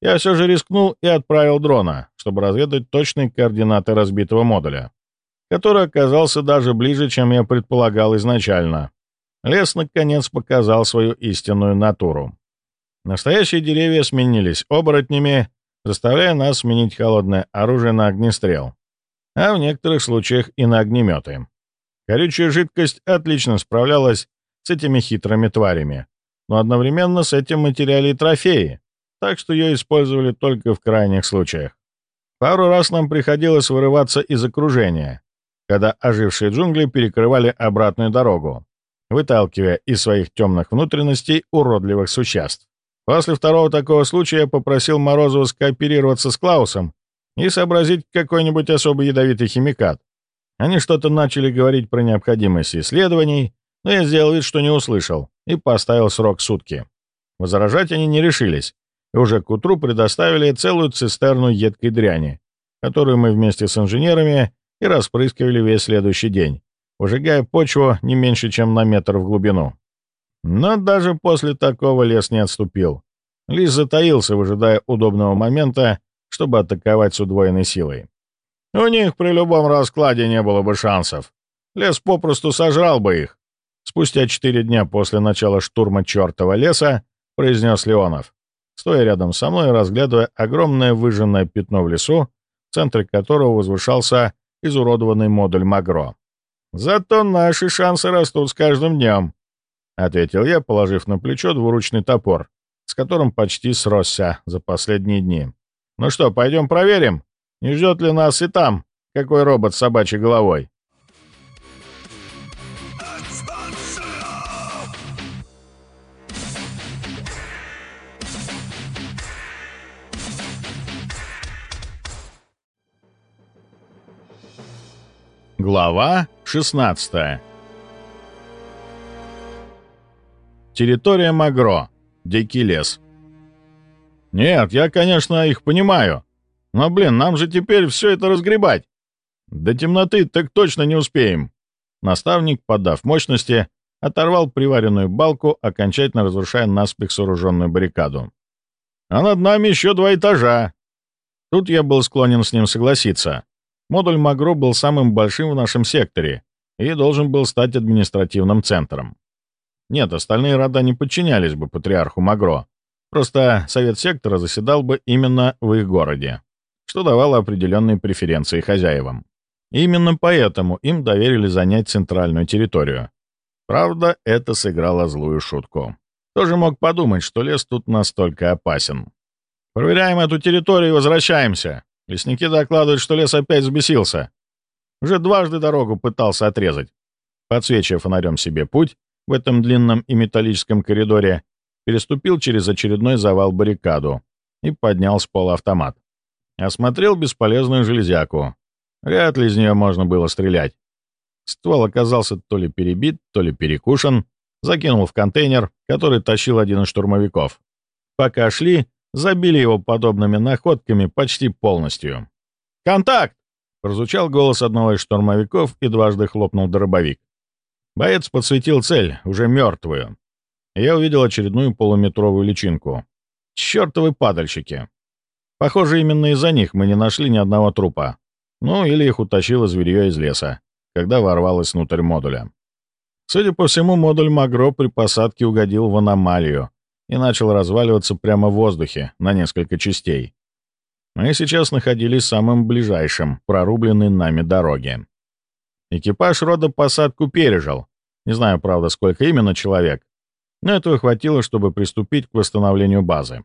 я все же рискнул и отправил дрона, чтобы разведать точные координаты разбитого модуля который оказался даже ближе, чем я предполагал изначально. Лес, наконец, показал свою истинную натуру. Настоящие деревья сменились оборотнями, заставляя нас сменить холодное оружие на огнестрел, а в некоторых случаях и на огнеметы. Горючая жидкость отлично справлялась с этими хитрыми тварями, но одновременно с этим мы теряли и трофеи, так что ее использовали только в крайних случаях. Пару раз нам приходилось вырываться из окружения, когда ожившие джунгли перекрывали обратную дорогу, выталкивая из своих темных внутренностей уродливых существ. После второго такого случая я попросил Морозова скооперироваться с Клаусом и сообразить какой-нибудь особый ядовитый химикат. Они что-то начали говорить про необходимость исследований, но я сделал вид, что не услышал, и поставил срок сутки. Возражать они не решились, и уже к утру предоставили целую цистерну едкой дряни, которую мы вместе с инженерами и распрыскивали весь следующий день, выжигая почву не меньше, чем на метр в глубину. Но даже после такого лес не отступил. Лис затаился, выжидая удобного момента, чтобы атаковать с удвоенной силой. У них при любом раскладе не было бы шансов. Лес попросту сожрал бы их. Спустя четыре дня после начала штурма чертова леса произнес Леонов, стоя рядом со мной, разглядывая огромное выжженное пятно в лесу, в центре которого возвышался изуродованный модуль Магро. «Зато наши шансы растут с каждым днем», — ответил я, положив на плечо двуручный топор, с которым почти сросся за последние дни. «Ну что, пойдем проверим, не ждет ли нас и там какой робот с собачьей головой?» Глава 16 Территория Магро. Дикий лес. Нет, я, конечно, их понимаю. Но, блин, нам же теперь все это разгребать. До темноты так точно не успеем. Наставник, подав мощности, оторвал приваренную балку, окончательно разрушая наспех сооруженную баррикаду. А над нами еще два этажа. Тут я был склонен с ним согласиться. Модуль Магро был самым большим в нашем секторе и должен был стать административным центром. Нет, остальные рода не подчинялись бы патриарху Магро. Просто совет сектора заседал бы именно в их городе, что давало определенные преференции хозяевам. Именно поэтому им доверили занять центральную территорию. Правда, это сыграло злую шутку. Тоже мог подумать, что лес тут настолько опасен. «Проверяем эту территорию и возвращаемся», Лесники докладывают, что лес опять взбесился. Уже дважды дорогу пытался отрезать. Подсвечивая фонарем себе путь в этом длинном и металлическом коридоре, переступил через очередной завал баррикаду и поднял с пола автомат. Осмотрел бесполезную железяку. Вряд ли из нее можно было стрелять. Ствол оказался то ли перебит, то ли перекушен, закинул в контейнер, который тащил один из штурмовиков. Пока шли, забили его подобными находками почти полностью. «Контакт!» — прозвучал голос одного из штурмовиков и дважды хлопнул дробовик. Боец подсветил цель, уже мертвую. Я увидел очередную полуметровую личинку. Чёртовы падальщики. Похоже, именно из-за них мы не нашли ни одного трупа. Ну, или их утащило зверье из леса, когда ворвалось внутрь модуля. Судя по всему, модуль Магро при посадке угодил в аномалию, и начал разваливаться прямо в воздухе на несколько частей. Мы сейчас находились самым ближайшим прорубленной нами дороге. Экипаж рода посадку пережил. Не знаю, правда, сколько именно человек, но этого хватило, чтобы приступить к восстановлению базы.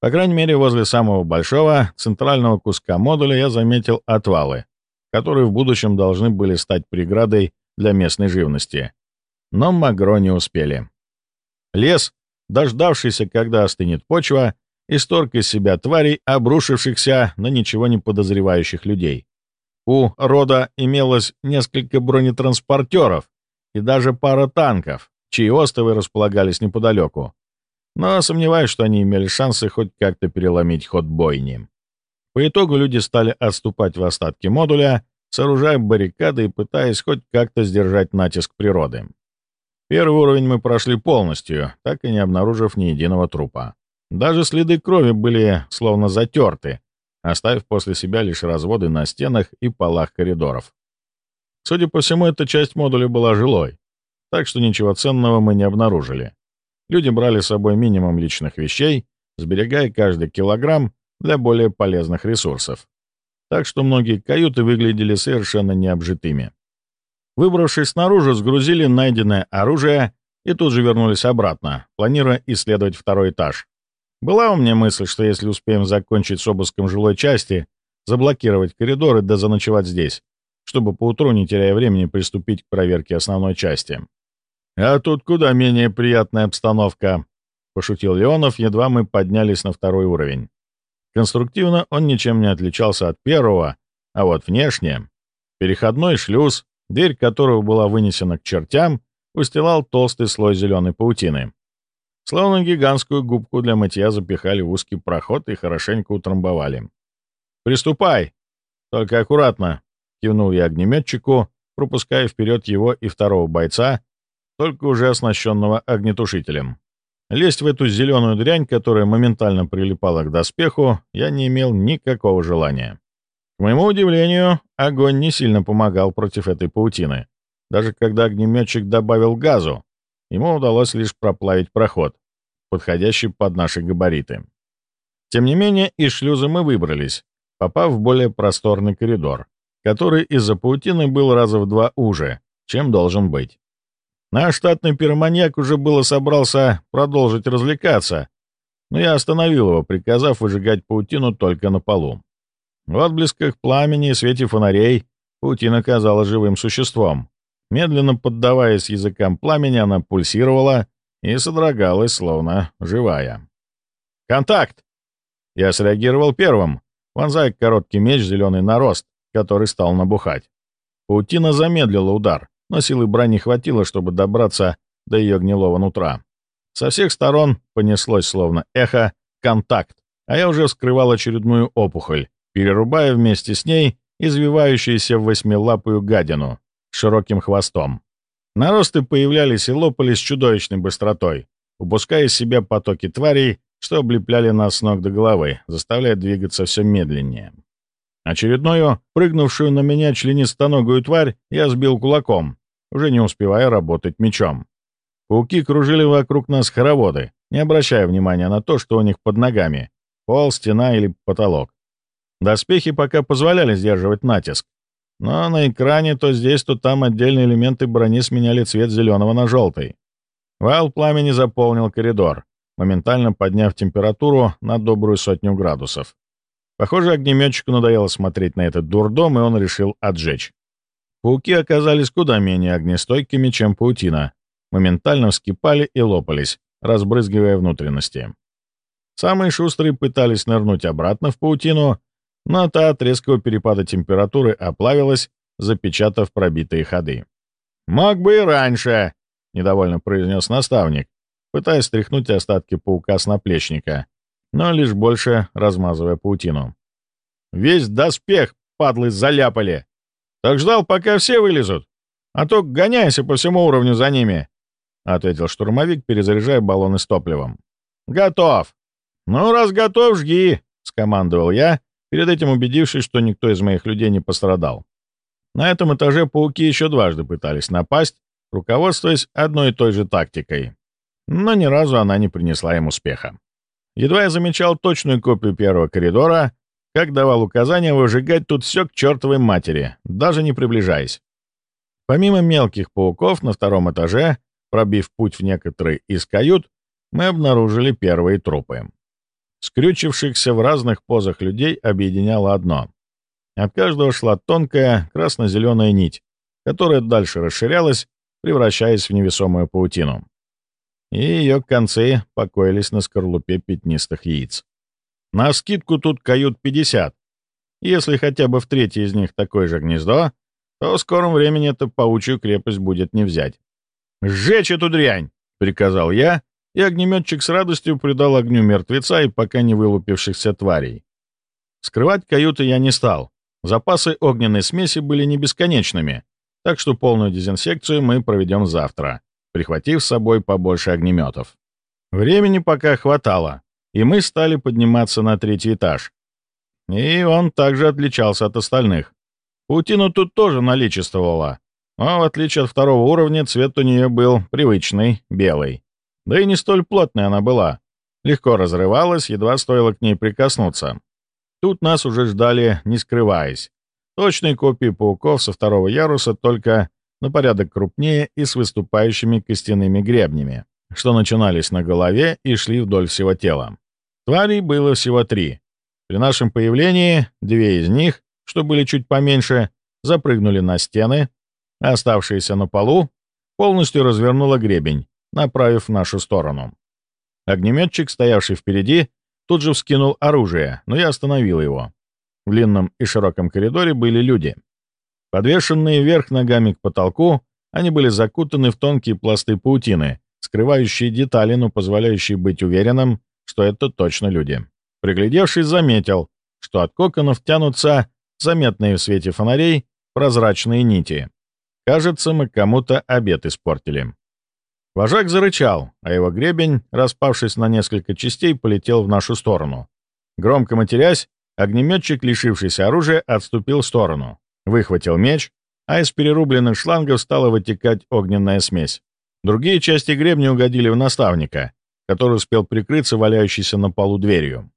По крайней мере, возле самого большого центрального куска модуля я заметил отвалы, которые в будущем должны были стать преградой для местной живности. Но Магро не успели. Лес, дождавшийся, когда остынет почва, исторг из себя тварей, обрушившихся на ничего не подозревающих людей. У рода имелось несколько бронетранспортеров и даже пара танков, чьи остовы располагались неподалеку. Но сомневаюсь, что они имели шансы хоть как-то переломить ход бойни. По итогу люди стали отступать в остатки модуля, сооружая баррикады и пытаясь хоть как-то сдержать натиск природы. Первый уровень мы прошли полностью, так и не обнаружив ни единого трупа. Даже следы крови были словно затерты, оставив после себя лишь разводы на стенах и полах коридоров. Судя по всему, эта часть модуля была жилой, так что ничего ценного мы не обнаружили. Люди брали с собой минимум личных вещей, сберегая каждый килограмм для более полезных ресурсов. Так что многие каюты выглядели совершенно необжитыми. Выбравшись снаружи, сгрузили найденное оружие и тут же вернулись обратно, планируя исследовать второй этаж. Была у меня мысль, что если успеем закончить с обыском жилой части, заблокировать коридоры да заночевать здесь, чтобы поутру, не теряя времени, приступить к проверке основной части. «А тут куда менее приятная обстановка», — пошутил Леонов, едва мы поднялись на второй уровень. Конструктивно он ничем не отличался от первого, а вот внешне — переходной шлюз, дверь которого была вынесена к чертям, устилал толстый слой зеленой паутины. Словно гигантскую губку для мытья запихали в узкий проход и хорошенько утрамбовали. «Приступай! Только аккуратно!» — кивнул я огнеметчику, пропуская вперед его и второго бойца, только уже оснащенного огнетушителем. Лезть в эту зеленую дрянь, которая моментально прилипала к доспеху, я не имел никакого желания. К моему удивлению, огонь не сильно помогал против этой паутины. Даже когда огнеметчик добавил газу, ему удалось лишь проплавить проход, подходящий под наши габариты. Тем не менее, из шлюза мы выбрались, попав в более просторный коридор, который из-за паутины был раза в два уже, чем должен быть. Наш штатный пироманьяк уже было собрался продолжить развлекаться, но я остановил его, приказав выжигать паутину только на полу. В отблесках пламени и свете фонарей паутина казалась живым существом. Медленно поддаваясь языкам пламени, она пульсировала и содрогалась, словно живая. «Контакт!» Я среагировал первым, вонзая короткий меч зеленый нарост, который стал набухать. Паутина замедлила удар, но силы брони хватило, чтобы добраться до ее гнилого нутра. Со всех сторон понеслось словно эхо «контакт», а я уже вскрывал очередную опухоль, перерубая вместе с ней извивающуюся в восьмилапую гадину широким хвостом. Наросты появлялись и лопались чудовищной быстротой, упуская из себя потоки тварей, что облепляли нас с ног до головы, заставляя двигаться все медленнее. Очередную, прыгнувшую на меня членистоногую тварь, я сбил кулаком, уже не успевая работать мечом. Пауки кружили вокруг нас хороводы, не обращая внимания на то, что у них под ногами — пол, стена или потолок. Доспехи пока позволяли сдерживать натиск, но на экране то здесь, то там отдельные элементы брони сменяли цвет зеленого на желтый. Вал пламени заполнил коридор, моментально подняв температуру на добрую сотню градусов. Похоже, огнеметчику надоело смотреть на этот дурдом, и он решил отжечь. Пауки оказались куда менее огнестойкими, чем паутина. Моментально вскипали и лопались, разбрызгивая внутренности. Самые шустрые пытались нырнуть обратно в паутину, но та от резкого перепада температуры оплавилась, запечатав пробитые ходы. «Мог бы и раньше», — недовольно произнес наставник, пытаясь стряхнуть остатки паука с наплечника, но лишь больше размазывая паутину. «Весь доспех, падлы, заляпали! Так ждал, пока все вылезут, а то гоняйся по всему уровню за ними», — ответил штурмовик, перезаряжая баллоны с топливом. «Готов!» «Ну, раз готов, жги!» — скомандовал я, перед этим убедившись, что никто из моих людей не пострадал. На этом этаже пауки еще дважды пытались напасть, руководствуясь одной и той же тактикой. Но ни разу она не принесла им успеха. Едва я замечал точную копию первого коридора, как давал указание выжигать тут все к чертовой матери, даже не приближаясь. Помимо мелких пауков на втором этаже, пробив путь в некоторые из кают, мы обнаружили первые трупы. Скрючившихся в разных позах людей объединяло одно. От каждого шла тонкая красно-зеленая нить, которая дальше расширялась, превращаясь в невесомую паутину и ее концы покоились на скорлупе пятнистых яиц. На скидку тут кают 50. Если хотя бы в третьей из них такое же гнездо, то в скором времени эту паучью крепость будет не взять. «Сжечь эту дрянь!» — приказал я, и огнеметчик с радостью придал огню мертвеца и пока не вылупившихся тварей. Скрывать каюты я не стал. Запасы огненной смеси были не бесконечными, так что полную дезинсекцию мы проведем завтра прихватив с собой побольше огнеметов. Времени пока хватало, и мы стали подниматься на третий этаж. И он также отличался от остальных. Паутина тут тоже наличествовала, но в отличие от второго уровня цвет у нее был привычный, белый. Да и не столь плотной она была. Легко разрывалась, едва стоило к ней прикоснуться. Тут нас уже ждали, не скрываясь. Точные копии пауков со второго яруса, только на порядок крупнее и с выступающими костяными гребнями, что начинались на голове и шли вдоль всего тела. Тварей было всего три. При нашем появлении две из них, что были чуть поменьше, запрыгнули на стены, а оставшиеся на полу полностью развернула гребень, направив в нашу сторону. Огнеметчик, стоявший впереди, тут же вскинул оружие, но я остановил его. В длинном и широком коридоре были люди — Подвешенные вверх ногами к потолку, они были закутаны в тонкие пласты паутины, скрывающие детали, но позволяющие быть уверенным, что это точно люди. Приглядевшись, заметил, что от коконов тянутся заметные в свете фонарей прозрачные нити. Кажется, мы кому-то обед испортили. Вожак зарычал, а его гребень, распавшись на несколько частей, полетел в нашу сторону. Громко матерясь, огнеметчик, лишившийся оружия, отступил в сторону выхватил меч, а из перерубленных шлангов стала вытекать огненная смесь. Другие части гребня угодили в наставника, который успел прикрыться валяющейся на полу дверью.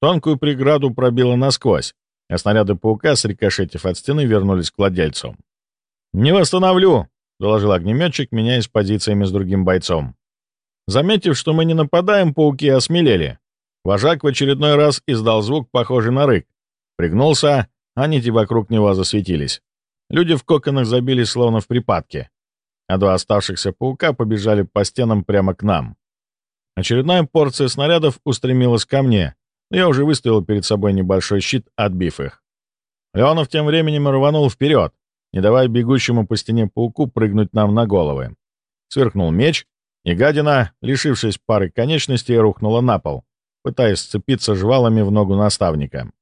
Тонкую преграду пробило насквозь, а снаряды паука, срикошетив от стены, вернулись к владельцу. «Не восстановлю!» — доложил огнеметчик, меняясь позициями с другим бойцом. Заметив, что мы не нападаем, пауки осмелели. Вожак в очередной раз издал звук, похожий на рык. Пригнулся, а нити вокруг него засветились. Люди в коконах забились словно в припадке, а два оставшихся паука побежали по стенам прямо к нам. Очередная порция снарядов устремилась ко мне, но я уже выставил перед собой небольшой щит, отбив их. Леонов тем временем рванул вперед, не давая бегущему по стене пауку прыгнуть нам на головы. Сверкнул меч, и гадина, лишившись пары конечностей, рухнула на пол, пытаясь сцепиться жвалами в ногу наставника.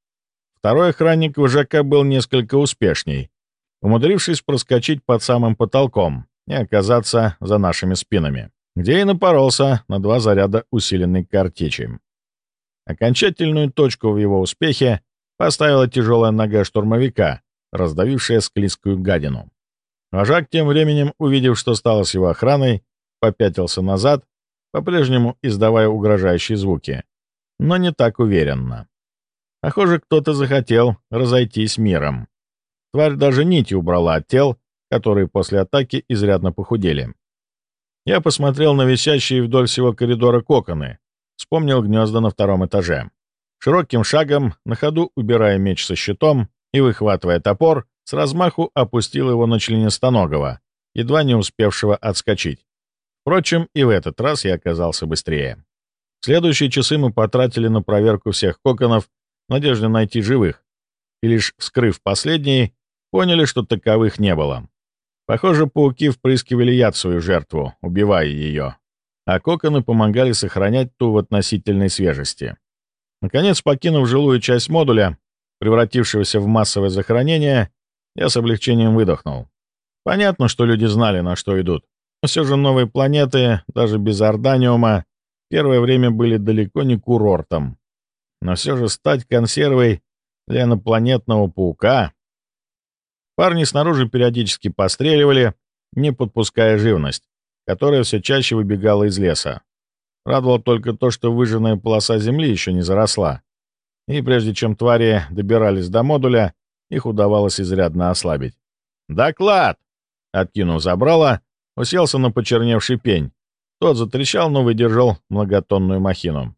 Второй охранник вожака был несколько успешней, умудрившись проскочить под самым потолком и оказаться за нашими спинами, где и напоролся на два заряда усиленной картечи. Окончательную точку в его успехе поставила тяжелая нога штурмовика, раздавившая склизкую гадину. Вожак, тем временем, увидев, что стало с его охраной, попятился назад, по-прежнему издавая угрожающие звуки, но не так уверенно. Похоже, кто-то захотел разойтись миром. Тварь даже нити убрала от тел, которые после атаки изрядно похудели. Я посмотрел на висящие вдоль всего коридора коконы, вспомнил гнезда на втором этаже. Широким шагом, на ходу убирая меч со щитом и выхватывая топор, с размаху опустил его на членистоногого, едва не успевшего отскочить. Впрочем, и в этот раз я оказался быстрее. Следующие часы мы потратили на проверку всех коконов в надежде найти живых, и лишь вскрыв последние, поняли, что таковых не было. Похоже, пауки впрыскивали яд в свою жертву, убивая ее, а коконы помогали сохранять ту в относительной свежести. Наконец, покинув жилую часть модуля, превратившегося в массовое захоронение, я с облегчением выдохнул. Понятно, что люди знали, на что идут. Но все же новые планеты, даже без Орданиума, первое время были далеко не курортом. Но все же стать консервой для инопланетного паука... Парни снаружи периодически постреливали, не подпуская живность, которая все чаще выбегала из леса. Радовало только то, что выжженная полоса земли еще не заросла. И прежде чем твари добирались до модуля, их удавалось изрядно ослабить. «Доклад!» Откинув забрало, уселся на почерневший пень. Тот затрещал, но выдержал многотонную махину.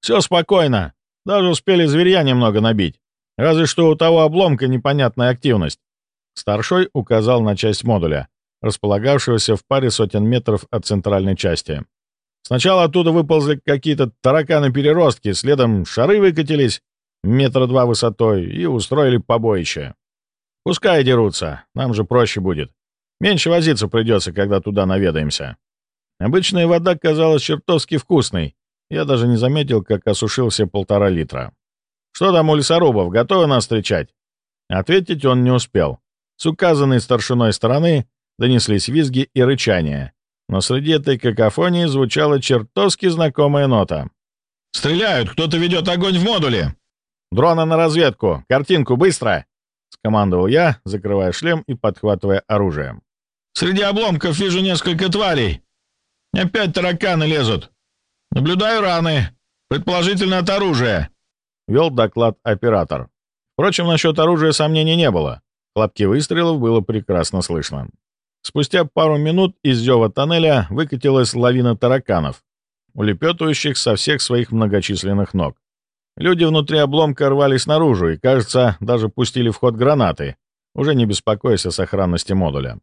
«Все спокойно. Даже успели зверья немного набить. Разве что у того обломка непонятная активность». Старшой указал на часть модуля, располагавшегося в паре сотен метров от центральной части. Сначала оттуда выползли какие-то тараканы-переростки, следом шары выкатились метра два высотой и устроили побоище. Пускай дерутся, нам же проще будет. Меньше возиться придется, когда туда наведаемся. Обычная вода казалась чертовски вкусной. Я даже не заметил, как осушил все полтора литра. «Что там у лесорубов? Готовы нас встречать?» Ответить он не успел. С указанной старшиной стороны донеслись визги и рычания, но среди этой какофонии звучала чертовски знакомая нота. «Стреляют! Кто-то ведет огонь в модуле!» «Дрона на разведку! Картинку, быстро!» — скомандовал я, закрывая шлем и подхватывая оружие. Среди обломков вижу несколько тварей. Опять тараканы лезут. Наблюдаю раны. Предположительно от оружия. Вел доклад оператор. Впрочем, насчет оружия сомнений не было. Хлопки выстрелов было прекрасно слышно. Спустя пару минут из зева тоннеля выкатилась лавина тараканов, улепетывающих со всех своих многочисленных ног. Люди внутри обломка рвались наружу и, кажется, даже пустили в ход гранаты, уже не беспокоясь о сохранности модуля.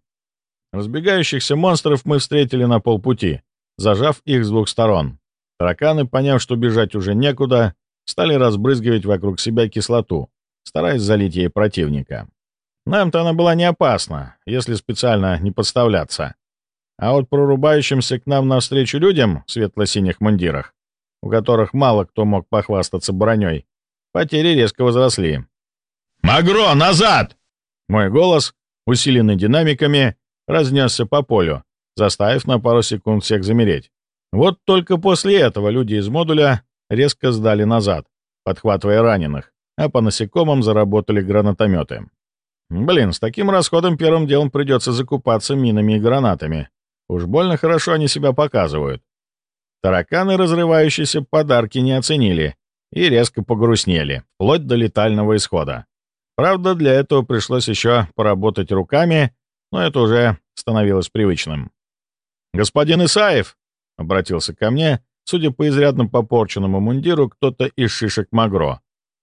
Разбегающихся монстров мы встретили на полпути, зажав их с двух сторон. Тараканы, поняв, что бежать уже некуда, стали разбрызгивать вокруг себя кислоту, стараясь залить ей противника. Нам-то она была не опасна, если специально не подставляться. А вот прорубающимся к нам навстречу людям в светло-синих мундирах, у которых мало кто мог похвастаться броней, потери резко возросли. «Магро, назад!» Мой голос, усиленный динамиками, разнесся по полю, заставив на пару секунд всех замереть. Вот только после этого люди из модуля резко сдали назад, подхватывая раненых, а по насекомым заработали гранатометы. Блин, с таким расходом первым делом придется закупаться минами и гранатами. Уж больно хорошо они себя показывают. Тараканы, разрывающиеся подарки, не оценили и резко погрустнели, вплоть до летального исхода. Правда, для этого пришлось еще поработать руками, но это уже становилось привычным. «Господин Исаев!» — обратился ко мне, судя по изрядно попорченному мундиру, кто-то из шишек Магро.